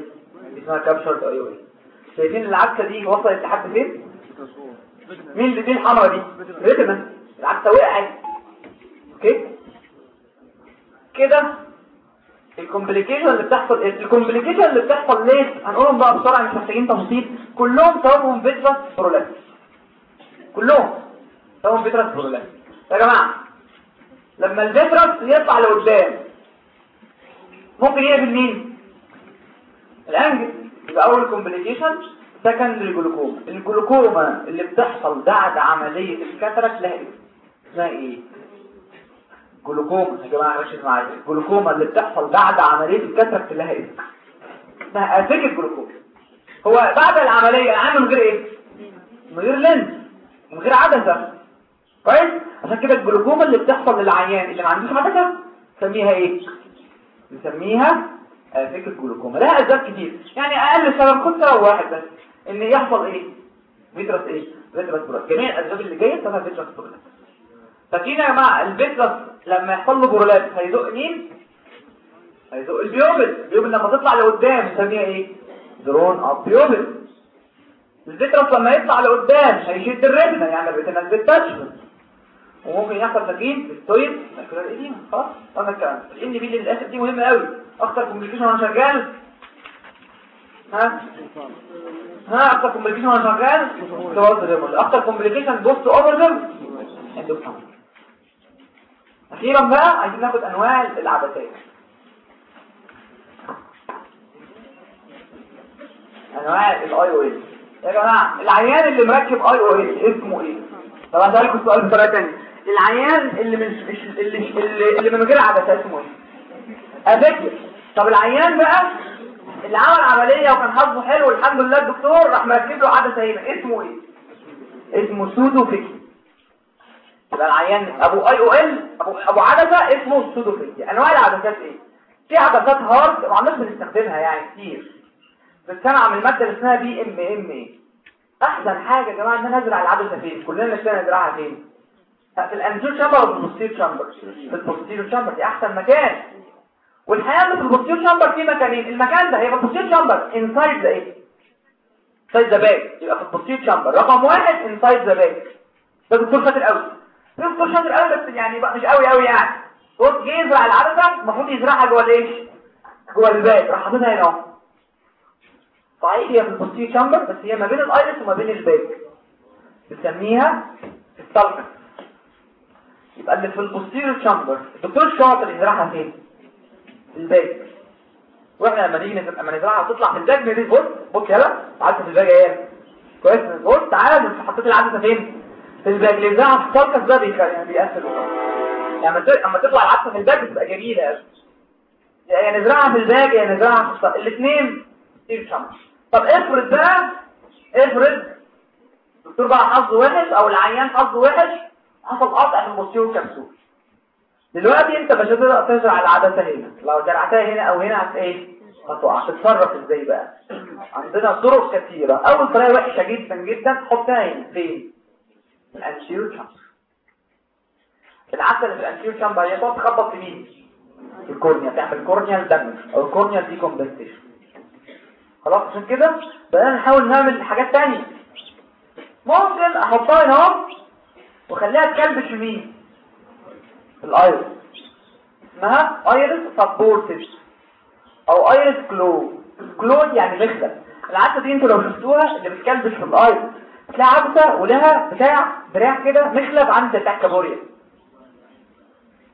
اسمها captured IOL شايفين العدسه دي وصلت لحد فين؟ مين اللي دي الحمراء دي؟ retina العدسه وقعت. أوكي؟ كده ال complication اللي بتحصل ال complication اللي بتحصل ليه؟ هنقولهم بقى بسرعة مش محتاجين تفاصيل. كلهم سببهم vitreous prolapse كلهم سببهم vitreous prolapse يا جماعة لما ال vitreous يطلع لقدام ممكن يقابل مين ال angle يبقى اول complication secondary glaucoma الجلوكوما اللي بتحصل بعد عملية الكاتراكت لها إيه اسمها إيه؟ جلوكوما. يا جماعة ركزوا معايا. الجلوكوما اللي بتحصل بعد عملية الكاتراكت لها إيه اسمها aphakic glaucoma. هو بعد العملية العيان من غير إيه؟ من غير lens. من غير عدسة. كويس؟ عشان كده الجلوكوما اللي بتحصل للعيان اللي ما عندوش عدسة نسميها إيه؟ نسميها aphakic glaucoma لها أسباب كتير. يعني أقل سبب خد سبب واحد بس إن يحصل إيه؟ vitreous إيه؟ vitreous prolapse جميع الأسباب اللي جاية اسمها vitreous prolapse فاكرين يا جماعة ال vitreous لما يحصل له prolapse هيزق مين؟ هيزق ال pupil ال pupil لما تطلع لقدام نسميها إيه؟ drawn up pupil ال vitreous لما يطلع لقدام هيشد ال retina يعني ال retina بتتشمل وممكن يحصل تكييف بالستويد ماكولار ايديما خلاص هذا الكلام الان بي للأسف دي مهمة قوي أكتر كومبليكيشن وأنا شغال. ها؟ ها أكتر كومبليكيشن وأنا شغال؟ توازن ريموت أكتر كومبليكيشن بوست اوفرزر اندوكسان أخيرا بقى عايزين ناخد أنواع العدسات أنواع الاي أو ال يا جماعة العيان اللي مركب IOL اسمه إيه؟ طب هسألكم السؤال بطريقه ثانية العيان اللي من اللي اللي, اللي من غير عدسه اسمه إيه؟ أفكر طب العيان بقى اللي عمل عملية وكان حظه حلو الحمد لله الدكتور راح مركب له عدسه هنا. اسمه إيه؟ اسمه pseudophakic يبقى العيان أبو IOL أبو أبو عدسه اسمه pseudophakic أنواع العدسات إيه؟ في عدسات hard ما عندناش بنستخدمها يعني كتير. بتصنع من الماده اللي اسمها PMMA. أحسن حاجة يا جماعة إن أنا أزرع العدسه فين؟ كلنا نفسنا نزرعها فين؟ في ال anterior chamber ولا ال posterior chamber. في ال posterior chamber دي أحسن مكان. والحقيقة في ال posterior chamber في مكانين. المكان ده هيبقى ال posterior chamber inside the إيه inside the bag يبقى في ال posterior chamber. رقم واحد inside the bag ده دكتور شاطر قوي. دكتور شاطر قوي بس يعني بقى مش قوي قوي يعني. بص جه يزرع العدسة المفروض يزرعها جوه الايه جوه ال bag راح حاططها هنا أهو. صحيح هي في ال posterior chamber بس هي ما بين ال iris وما بين ال bag بنسميها ال sulcus يبقى اللي في ال posterior chamber. الدكتور الشاطر يزرعها فين؟ في ال bag وإحنا لما نيجي لما نزرعها تطلع في ال bag دي بص بص يلا عدسه في ال bag إيه كويس؟ بص تعالى حطيت العدسة فين؟ في ال bag اللي يزرعها في ال sulcus ده يعني بيقفل. يعني اما تطلع العدسة في ال bag بتبقى جميلة يعني نزرعها في ال bag يا نزرعها في الاثنين posterior chamber. طب افرض بقى افرض الدكتور بقى حظه وحش أو العيان حظه وحش حصل قطع في ال posterior capsule دلوقتي أنت مش هتقدر تزرع العدسه هنا. لو زرعتها هنا أو هنا هت إيه هتقع تتصرف إزاي بقى؟ عندنا طرق كثيره أول طريقة وحشة جدا جدا تحطها هنا. فين؟ في ال anterior chamber العدسه اللي في ال anterior chamber هي تقعد تخبط في مين؟ في ال cornea. تعمل corneal damage أو ال corneal decompensation خلاص عشان كده بدأنا نحاول نعمل حاجات تانية. ممكن أحطها هنا. وخليها تكلبش مين؟ ال iris. اسمها iris supported أو iris claw. claw يعني مخلب العدسة دي أنتوا لو شفتوها اللي بتكلبش في ال iris تلاقي عدسة ولها بتاع دراع كده مخلب عند بتاع كابوريا.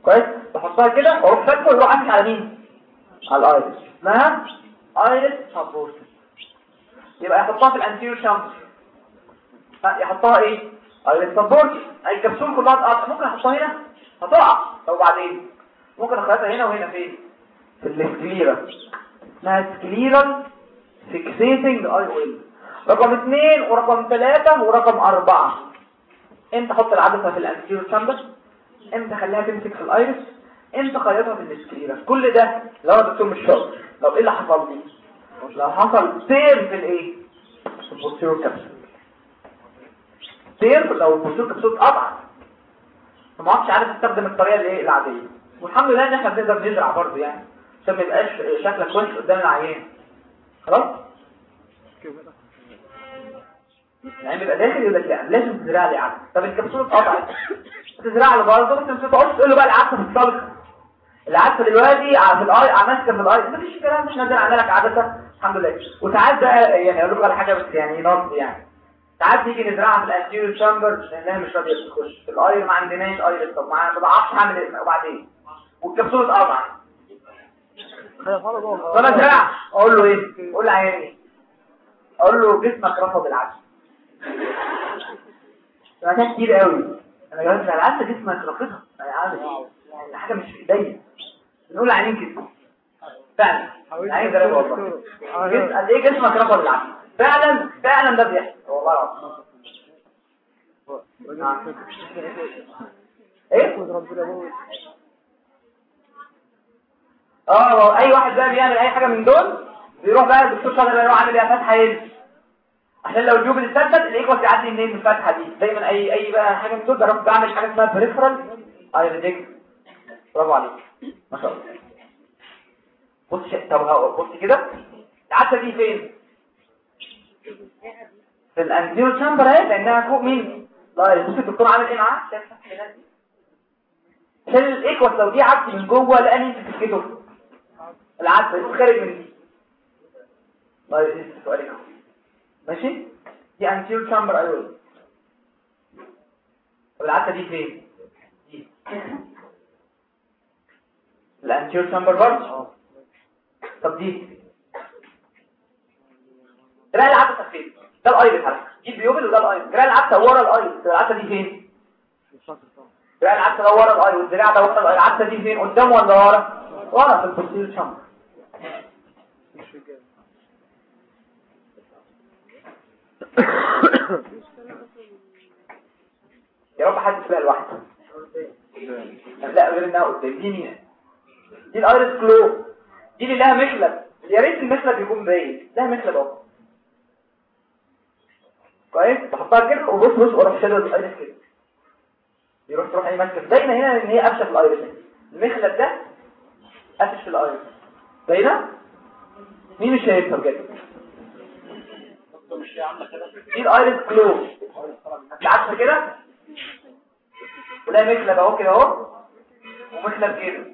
كويس؟ بحطها كده وأروح فاكره وأروح أمشي على مين؟ على ال iris. اسمها iris support يبقى يحطها في ال anterior chamber يحطها إيه؟ iris support ال capsule كلها تقطع ممكن احطها هنا؟ هتقع. طب وبعدين؟ ممكن اخدها هنا وهنا فين؟ في ال sclera اسمها scleral fixating IOL رقم اثنين ورقم ثلاثة ورقم أربعة. انت حط العدسة في ال anterior chamber؟ انت خليها تمسك في ال iris؟ انت خيطها في ال sclera كل ده لو أنا دكتور مش شاطر. لو إيه اللي حصل لي؟ لو حصل. سير في الإيه؟ في ال posterior capsule سير لو ال posterior capsule اتقطع فما عادش عارف استخدم الطريقة الايه العادية. والحمد لله إن إحنا بنقدر نزرع برضه يعني عشان ما يبقاش شكلك وحش قدام العيان. خلاص؟ يعني بيبقى داخل يقول لك لا لازم تزرع لي عدس. طب الكبسوله اتقطعت تزرع له برضه بس مش تقعدش تقول له بقى العدسه في الصلخه العدسه دلوقتي في الاي ماسكه في الاي مفيش كلام مش نازل عندنا لك عدسه الحمد لله. وساعات بقى يعني أقول لكم على حاجة بس يعني نص يعني. ساعات نيجي نزرعها في الانتيريور شامبر لانها مش راضيه تخش في الأير ما عندناش أير طب ما بعرفش اعمل إيه؟ وبعدين؟ والكبسوله اتقطعت فانا ازرع أقول له إيه؟ أقول له عياني أقول له جسمك رفض العدس ده كتير قوي. أنا على العدس جسمك رفضها يعني حاجة مش في إيديا. نقول عينين كده. فعلا. عين ده والله. قد إيه جسمك رفض العدس فعلا فعلا ده بيحصل. والله العظيم. إيه؟ آه أي واحد بقى بيعمل أي حاجة من دول بيروح بقى الدكتور شاطر يروح عامل إيه فتحة إيه؟ عشان لو الجوب اتثبت الإيكوال يعدي منين من الفتحة دي. دايما أي أي بقى حاجة من دول جربت بعمل حاجة اسمها بريفرال ايريديك برافو عليك. ما شاء الله. بص طب بص كده. العدسة دي فين؟ في الانتيرو تشامبر اهي لانها فوق مين لا بص الدكتور عامل إيه معاه شايف عشان الايكوال لو دي عدسه من جوه لقاني انت تسكته العدسه خارج من دي طيب سؤالك ماشي؟ دي انتيرو تشامبر أيوه طب دي فين؟ دي. ال anterior chamber برضه. طب دي. دراع العدسه فين ده ال iris على دي pupil وده ال iris دراع العدسه ورا ال iris العدسه دي فين؟ دراع العدسه ده ورا ال iris والدراع ده ورا العدسه دي فين؟ قدام ولا ورا؟ ورا في ال posterior chamber يا رب حد يسمع لوحده لا غير إنها قدام. دي مين؟ دي ال iris claw. دي اللي لها مخلب يا ريت المخلب يكون باين. لها مخلب أهو. كويس بحطها كده وبص بص وأروح شادد ال iris كده. يروح تروح أي ماسكه باينه هنا إن هي قفشه في ال iris. المخلب ده قفش في ال iris. باينه مين مش شايفها بجد؟ دي ال iris claw. العكس كده؟ ولا مخلب أهو كده أهو. ومخلب كده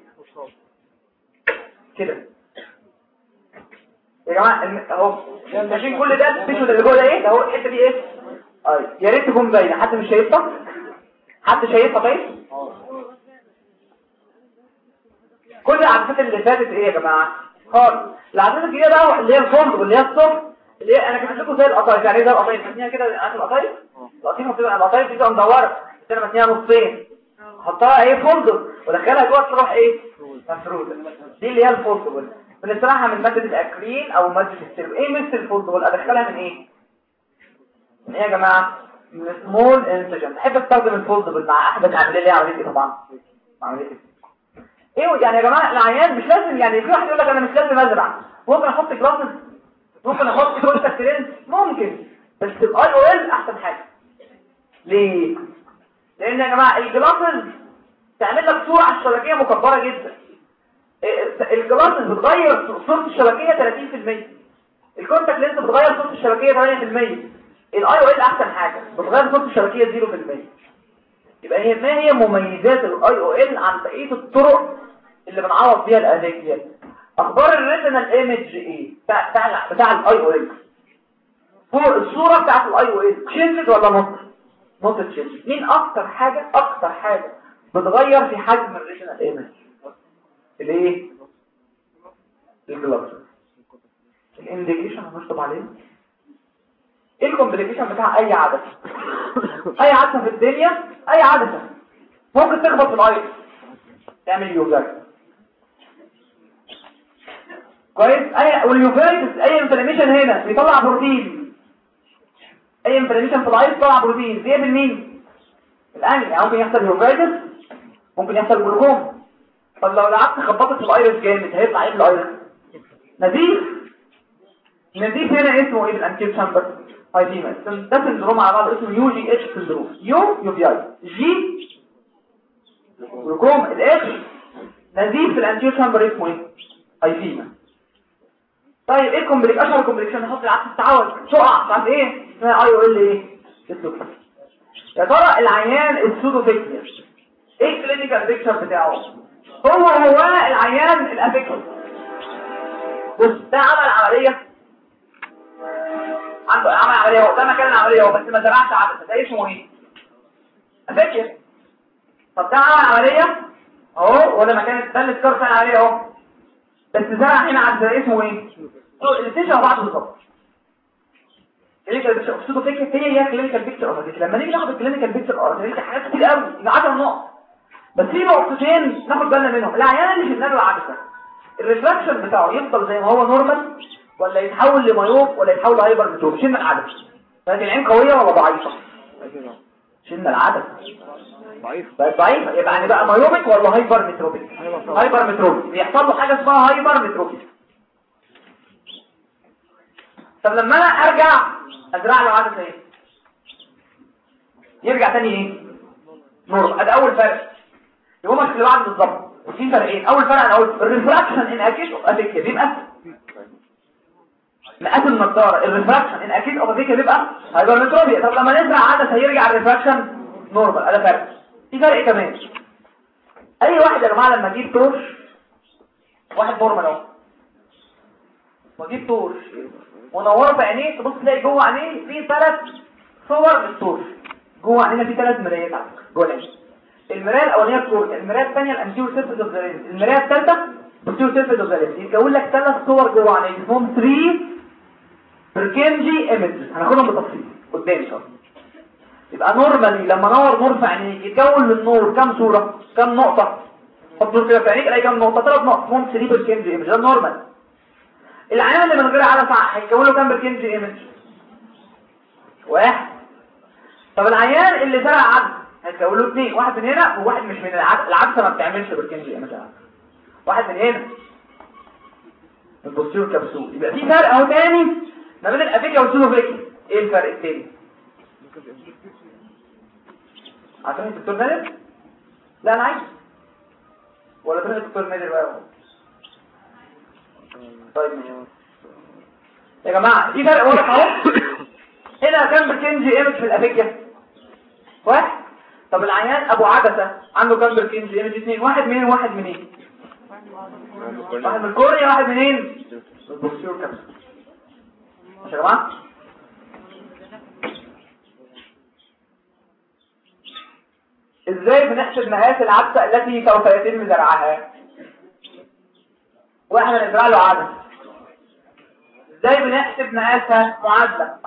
كده. يا جماعة اهو ماشيين كل ده؟ ال tissue اللي جوه ده إيه؟ اهو الحتة دي إيه؟ اي يا ريت تكون باينة. حد مش شايفها؟ حد شايفها؟ طيب. كل العدسات اللي فاتت إيه يا جماعة؟ خالص. العدسات الجديدة بقى اللي هي ال foldable واللي هي ال soft اللي هي أنا كتبت لكم زي القطايف. يعني زي القطايف؟ فاهمينها كده عارف القطايف؟ القطايف بتبقى. القطايف بتبقى مدورة. أنا متنيها نصين. احطها إيه؟ fold وادخلها جوه تروح إيه؟ مفرودة. دي اللي هي ال foldable بنصنعها من مادة الاكريل أو مادة السيلف إيه مثل ال foldable أدخلها من إيه؟ من إيه يا جماعة؟ من small incision بحب أستخدم ال foldable مع أحدث عملية ليها عملية طبعا؟ عملية إيه. يعني يا جماعة العيان مش لازم يعني في واحد يقول لك أنا مش لازم أزرع. ممكن أحط glasses ممكن أحط contact lens ممكن. بس ال IOL أحسن حاجة. ليه؟ لأن يا جماعة ال glasses تعمل لك صورة على الشبكية مكبرة جدا. ال glasses بتغير صورة الشبكية 30% ال contact lens بتغير صورة الشبكية 8% ال IOL أحسن حاجة. بتغير صورة الشبكية 0% يبقى هي ما هي مميزات ال IOL عن بقية الطرق اللي بنعوض بيها الاداكيات أخبار ال retinal image إيه؟ بتاع بتاع, ال IOL الصورة بتاعت ال IOL changed ولا نص نص change مين أكتر حاجة أكتر حاجة بتغير في حجم ال retinal image الايه؟ ال glasses ال indication هنشطب عليه. إيه ال complication بتاع أي عدسة؟ أي عدسة في الدنيا؟ أي عدسة. ممكن تخبط في ال iris تعمل uveitis كويس؟ اي وال uveitis أي inflammation هنا؟ بيطلع بروتين. أي inflammation في ال iris بيطلع بروتين. بيعمل مين؟ يعني ممكن يحصل uveitis ممكن يحصل جلوكوم. طب لو العدسه خبطت في ال iris جامد هيطلع إيه ال iris نزيف. نزيف هنا اسمه إيه ال anterior chamber؟ hyphema ده syndrome على بعض اسمه UGH syndrome. U uveitis G glaucoma ال H نزيف في ال anterior chamber اسمه إيه؟ hyphema طيب إيه ال complication؟ أشهر complication؟ نحط العدسه التعود مش عارف إيه؟ اسمها IOL إيه يا ترى العيان ال pseudophakia إيه ال clinical picture بتاعه؟ هو هو العيان ال aphakic بص ده عمل عملية. عنده عمل عملية هو ده مكان العملية هو بس ما زرعش عدسة. ده اسمه إيه؟ aphakic طب ده عمل عملية؟ أهو وده مكان ده ال scar بتاع العملية أهو. بس زرع هنا عدسة. اسمه إيه؟ شبه بعض بالظبط. clinical picture of aphakic هي clinical picture of لما نيجي ناخد ال clinical picture of حاجات كتير قوي. يبقى 10 نقط. بس في نقطتين ناخد بالنا منهم. العيان اللي من غير عدسه ال refraction بتاعه يفضل زي ما هو normal ولا يتحول ل myope ولا يتحول ل hypermetrope شلنا العدسه لكن العين قوية ولا ضعيفة؟ شلنا العدسه ضعيفة. بقت ضعيفة. يبقى يعني بقى myopic ولا hypermetropic hypermetropic بيحصل له حاجة اسمها hypermetropic طب لما أنا أرجع أزرع له عدسه إيه؟ يرجع تاني إيه؟ normal. ادي أول فرق. يقوم اللي بعد بالظبط. في فرقين. أول فرق أنا قلت ال refraction in aphakic بيبقى مقاس النضاره ال refraction in aphakic بيبقى hypermetropia طب لما نزرع عدسه هيرجع ال refraction normal ده فرق. في فرق كمان؟ أي واحد يا جماعة لما أجيب torch واحد normal أهو. وأجيب torch ونوره بعينيه تبص تلاقي جوه عينيه في ثلاث صور لل torch جوه عينينا في ثلاث مرايات جوه العين. المراية الأولانية ال cornea المراية الثانية ال anterior surface of the lens المراية الثالثة ال posterior surface of the lens يتكون لك ثلاث صور جوه عينيك اسمهم 3 Purkinje images هناخدهم بالتفصيل قدام ان شاء الله يبقى normally لما نور نور في عينيك يتكون من النور كام صورة؟ كام نقطة؟ حط نور كده في عينيك الاقي كام نقطة؟ ثلاث نقط. اسمهم 3 Purkinje image ده normal العيان اللي من غير عدسه هيتكون له كام Purkinje image واحد. طب العيان اللي زرع عدسه هتقول له اثنين واحد من هنا وواحد مش من العدسه العدسه ما بتعملش Purkinje مثلا واحد من هنا. ال posterior capsule. يبقى في فرق أهو تاني ما بين ال aphakia وال pseudophakia إيه الفرق التاني؟ عشان الدكتور نادر؟ لا أنا عايز ولا تروح الدكتور نادر بقى طيب يا جماعة في فرق واضح أهو. هنا كام Purkinje image في ال aphakia واحد. طب العيان أبو عدسه عنده كام Purkinje image اثنين واحد منين واحد منين؟ واحد من ال cornea واحد منين؟ ال posterior ماشي يا جماعة. إزاي بنحسب مقاس العدسه التي سوف يتم زرعها؟ وإحنا نزرع له عدسه إزاي بنحسب مقاسها معادلة؟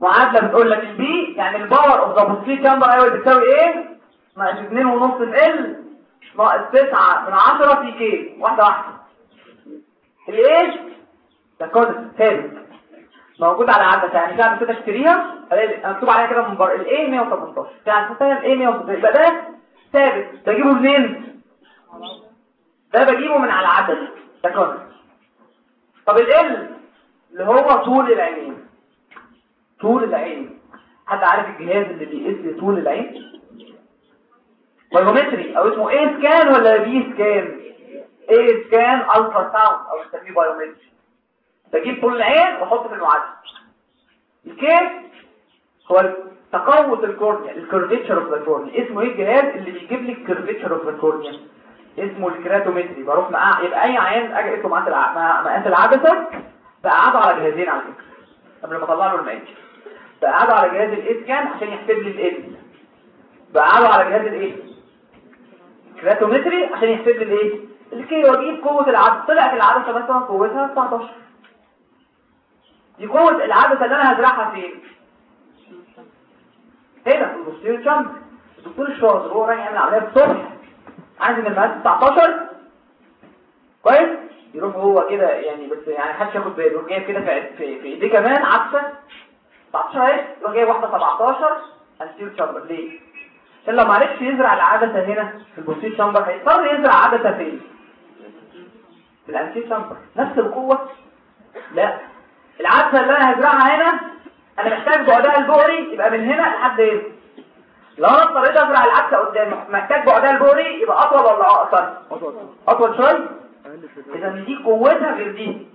معادله بتقول لك ال P يعني ال power of the posterior chamber أيوه بتساوي A ناقص 2 ونص L ناقص 9 من 10 في K واحدة واحدة. ال A ده كود ثابت. موجود على عدسه يعني ساعه ما تشتريها مكتوب عليها كده من بره ال A 118 يعني مثلا ال A 118 يبقى ده ثابت. بجيبه منين؟ ده بجيبه من على العدسه ده كود طب ال L اللي هو طول العينين طول العين حد عارف الجهاز اللي بيقيس طول العين biometry أو اسمه A scan ولا B scan A scan ultrasound أو نسميه biometry بجيب طول العين واحطه في المعادله ال K هو تقوس ال cornea ال curvature of the cornea اسمه إيه الجهاز اللي بيجيب لي ال curvature of the cornea اسمه ال keratometry بروح مع يبقى اي عيان أجي اقيسه مقاس العدسه بقعده على جهازين على فكره قبل ما اطلع له المقاس بقعده على جهاز ال A scan عشان يحسب لي ال L بقعده على جهاز الايه keratometry عشان يحسب لي الايه ال K واجيب قوة العدسه طلعت العدسه مثلا قوتها 19 دي قوة العدسه اللي أنا هزرعها فين؟ هنا في ال posterior chamber الدكتور الشاطر هو رايح يعمل عملية الصبح. عايز من المقاس 19 كويس؟ يروح هو كده يعني بس يعني محدش ياخد باله. يروح جايب كده في, في إيديه كمان عدسة. 19 اهي جايب واحدة 17 anterior chamber ليه عشان لو معرفش يزرع العدسه هنا في ال posterior chamber هيضطر يزرع عدسه فين؟ في ال anterior chamber نفس القوة؟ لا. العدسه اللي أنا هزرعها هنا أنا محتاج بعدها البؤري يبقى من هنا لحد هنا. لو أنا اضطريت أزرع العدسه قدام محتاج بعدها البؤري يبقى أطول ولا أقصر؟ أطول. شوية؟ إذا دي قوتها غير دي.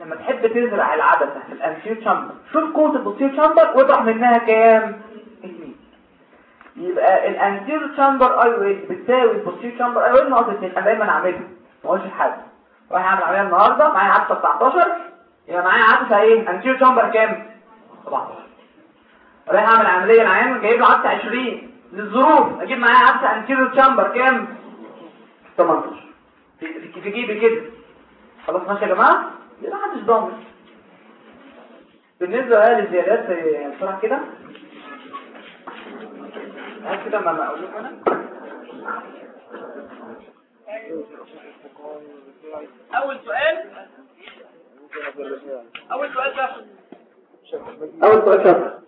لما تحب تزرع العدسه في ال anterior chamber شوف قوة ال posterior chamber واطرح منها كام؟ يبقى ال anterior chamber IOL بتساوي ال posterior chamber IOL ناقص 2 أنا دايما أعملها. ما اقولش لحد رايح اعمل عملية النهارده. معايا عدسه 19 يبقى معايا عدسه إيه؟ anterior chamber كام؟ 17 رايح أعمل عملية العيان جايب له عدسه 20 للظروف. أجيب معايا عدسه anterior chamber كام؟ 18 في في جيبي كده. خلاص ماشي يا جماعة؟ يبقى محدش ضامن. بالنسبة بقى للزيادات بسرعة كده. هات كده ما أقول لكم أنا؟ أول سؤال. أول سؤال ده أول سؤال شرح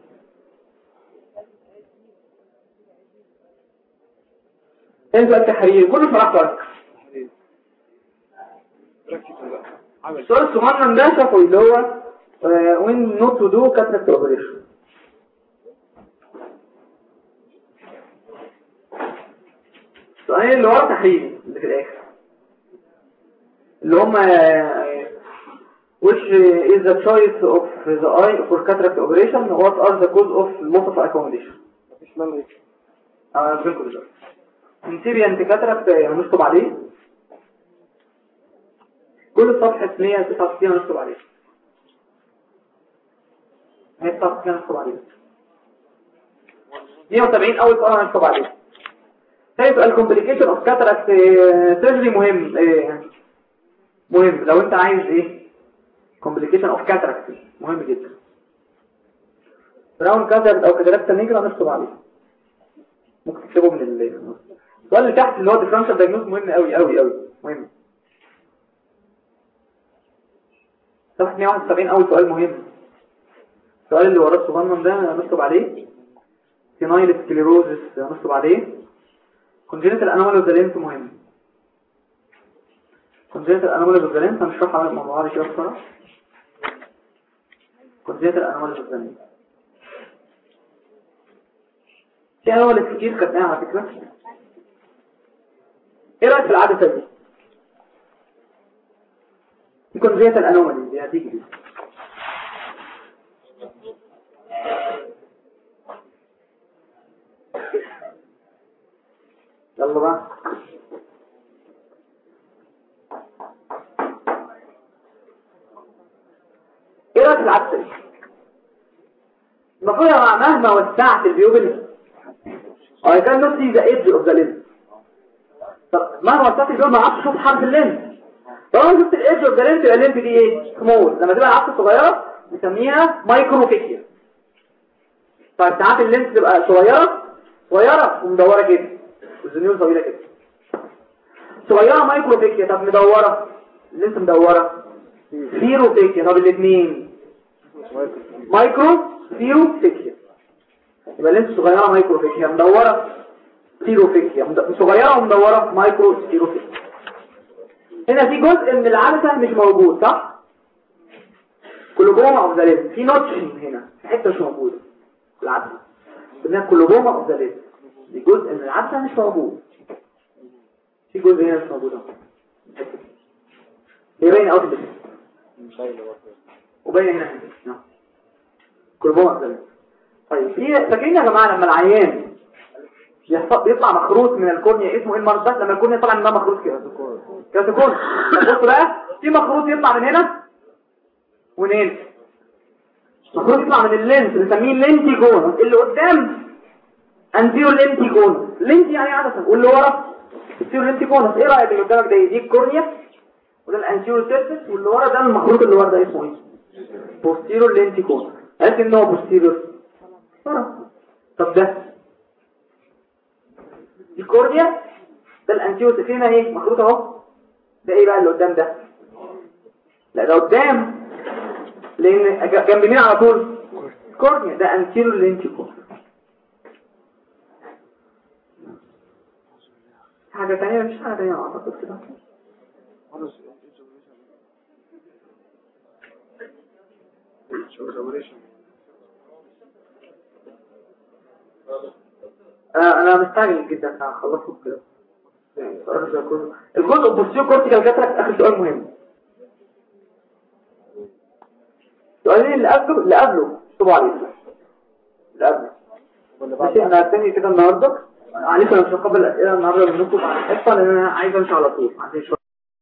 أنت التحرير كله شرح لك السؤال الصغنن ده شافه اللي هو وين نوت تو دو كاتراكت اوبريشن السؤال اللي ورا تحرير اللي في الآخر. اللي هم which is the choice of the eye for cataract operation what are the cause of loss of accommodation. مفيش آه بنكم دلوقتي انتيريانت كاتراكت هنشطب عليه. كل صفحة 169 هنشطب عليه هي الصفحة هنشطب عليه 170 أول سؤال هنشطب عليه. ثاني سؤال of cataract surgery مهم؟ مهم. لو أنت عايز إيه؟ complication of cataract. مهم جدا. brown cataract أو cataracta nigra هنشطب عليه. ممكن تكتبه من السؤال اللي تحت اللي هو differential diagnosis مهم قوي قوي قوي مهم. صفحة 171 أول سؤال مهم. السؤال اللي وراه الصغنن ده هنكتب عليه. senile sclerosis هنكتب عليه. of the lens مهم. of the lens هنشرحها كده بسرعة. congenital anomaly of the lens. في انومالي كتير خدناها على فكرة. إيه رأيك في العادة دي؟ دي كونجنتال انومالي دي هتيجي دي. يلا بقى. إيه العدسة دي؟ المفروض مهما وسعت ال pupil I cannot see the edge of the lens طب مهما وسعت ال pupil ما أعرفش أشوف حرف ال lens طب أنا شفت ال edge of the lens يبقى ال lens دي إيه سمول لما تبقى العدسه صغيرة نسميها microphakia طيب ساعات ال lens تبقى صغيرة صغيرة ومدورة كده وال zonule طويلة كده صغيرة microphakia طب مدورة. ال lens مدورة. spherophakia طب الاثنين microspherophakia يبقى ال lens صغيرة microphakia مدورة spherophakia مد- صغيرة ومدورة microspherophakia هنا في جزء من العدسه مش موجود صح؟ coloboma of the lens في notch هنا حتة مش موجودة. في العدسه اسمها coloboma of the lens دي جزء من العدسه مش موجود. في جزء هنا مش موجود. اهو قوي في الجسم وباينة هنا نعم. coloboma of the lens طيب في فاكرين يا جماعة لما العيان يطلع مخروط من ال cornea؟ اسمه إيه المرض ده لما ال cornea طلع منها مخروط كده. keratoconus بص بقى في مخروط يطلع من هنا؟ ونين مخروط يطلع من ال lens بنسميه lenticonus. اللي قدام anterior lenticonus. lenti يعني عدسة. واللي ورا anterior lenticonus. إيه رأيك اللي قدامك ده؟ دي ال cornea وده ال anterior surface واللي ورا ده المخروط اللي ورا ده اسمه إيه؟ posterior lenticonus. عرفت إن هو posterior طب ده؟ دي cornea ده ال anterior فين اهي مخروط أهو. ده إيه بقى اللي قدام ده؟ لا ده قدام. لأن جنب مين على طول؟ cornea. ده anterior lenticonus. حاجة تانية؟ مش حاجة تانية أعتقد كده. آه، أنا مستعجل جدا هخلصه كده. الجزء ال posterior cortical cataract اخر سؤال مهم. السؤالين اللي قبله اللي قبله اكتبوا عليه اللي قبله ماشي أنا هستني كده النهارده معلش أنا مش هقبل الاسئله النهارده منكم الحصه لأن أنا عايز امشي على طول عندي شوية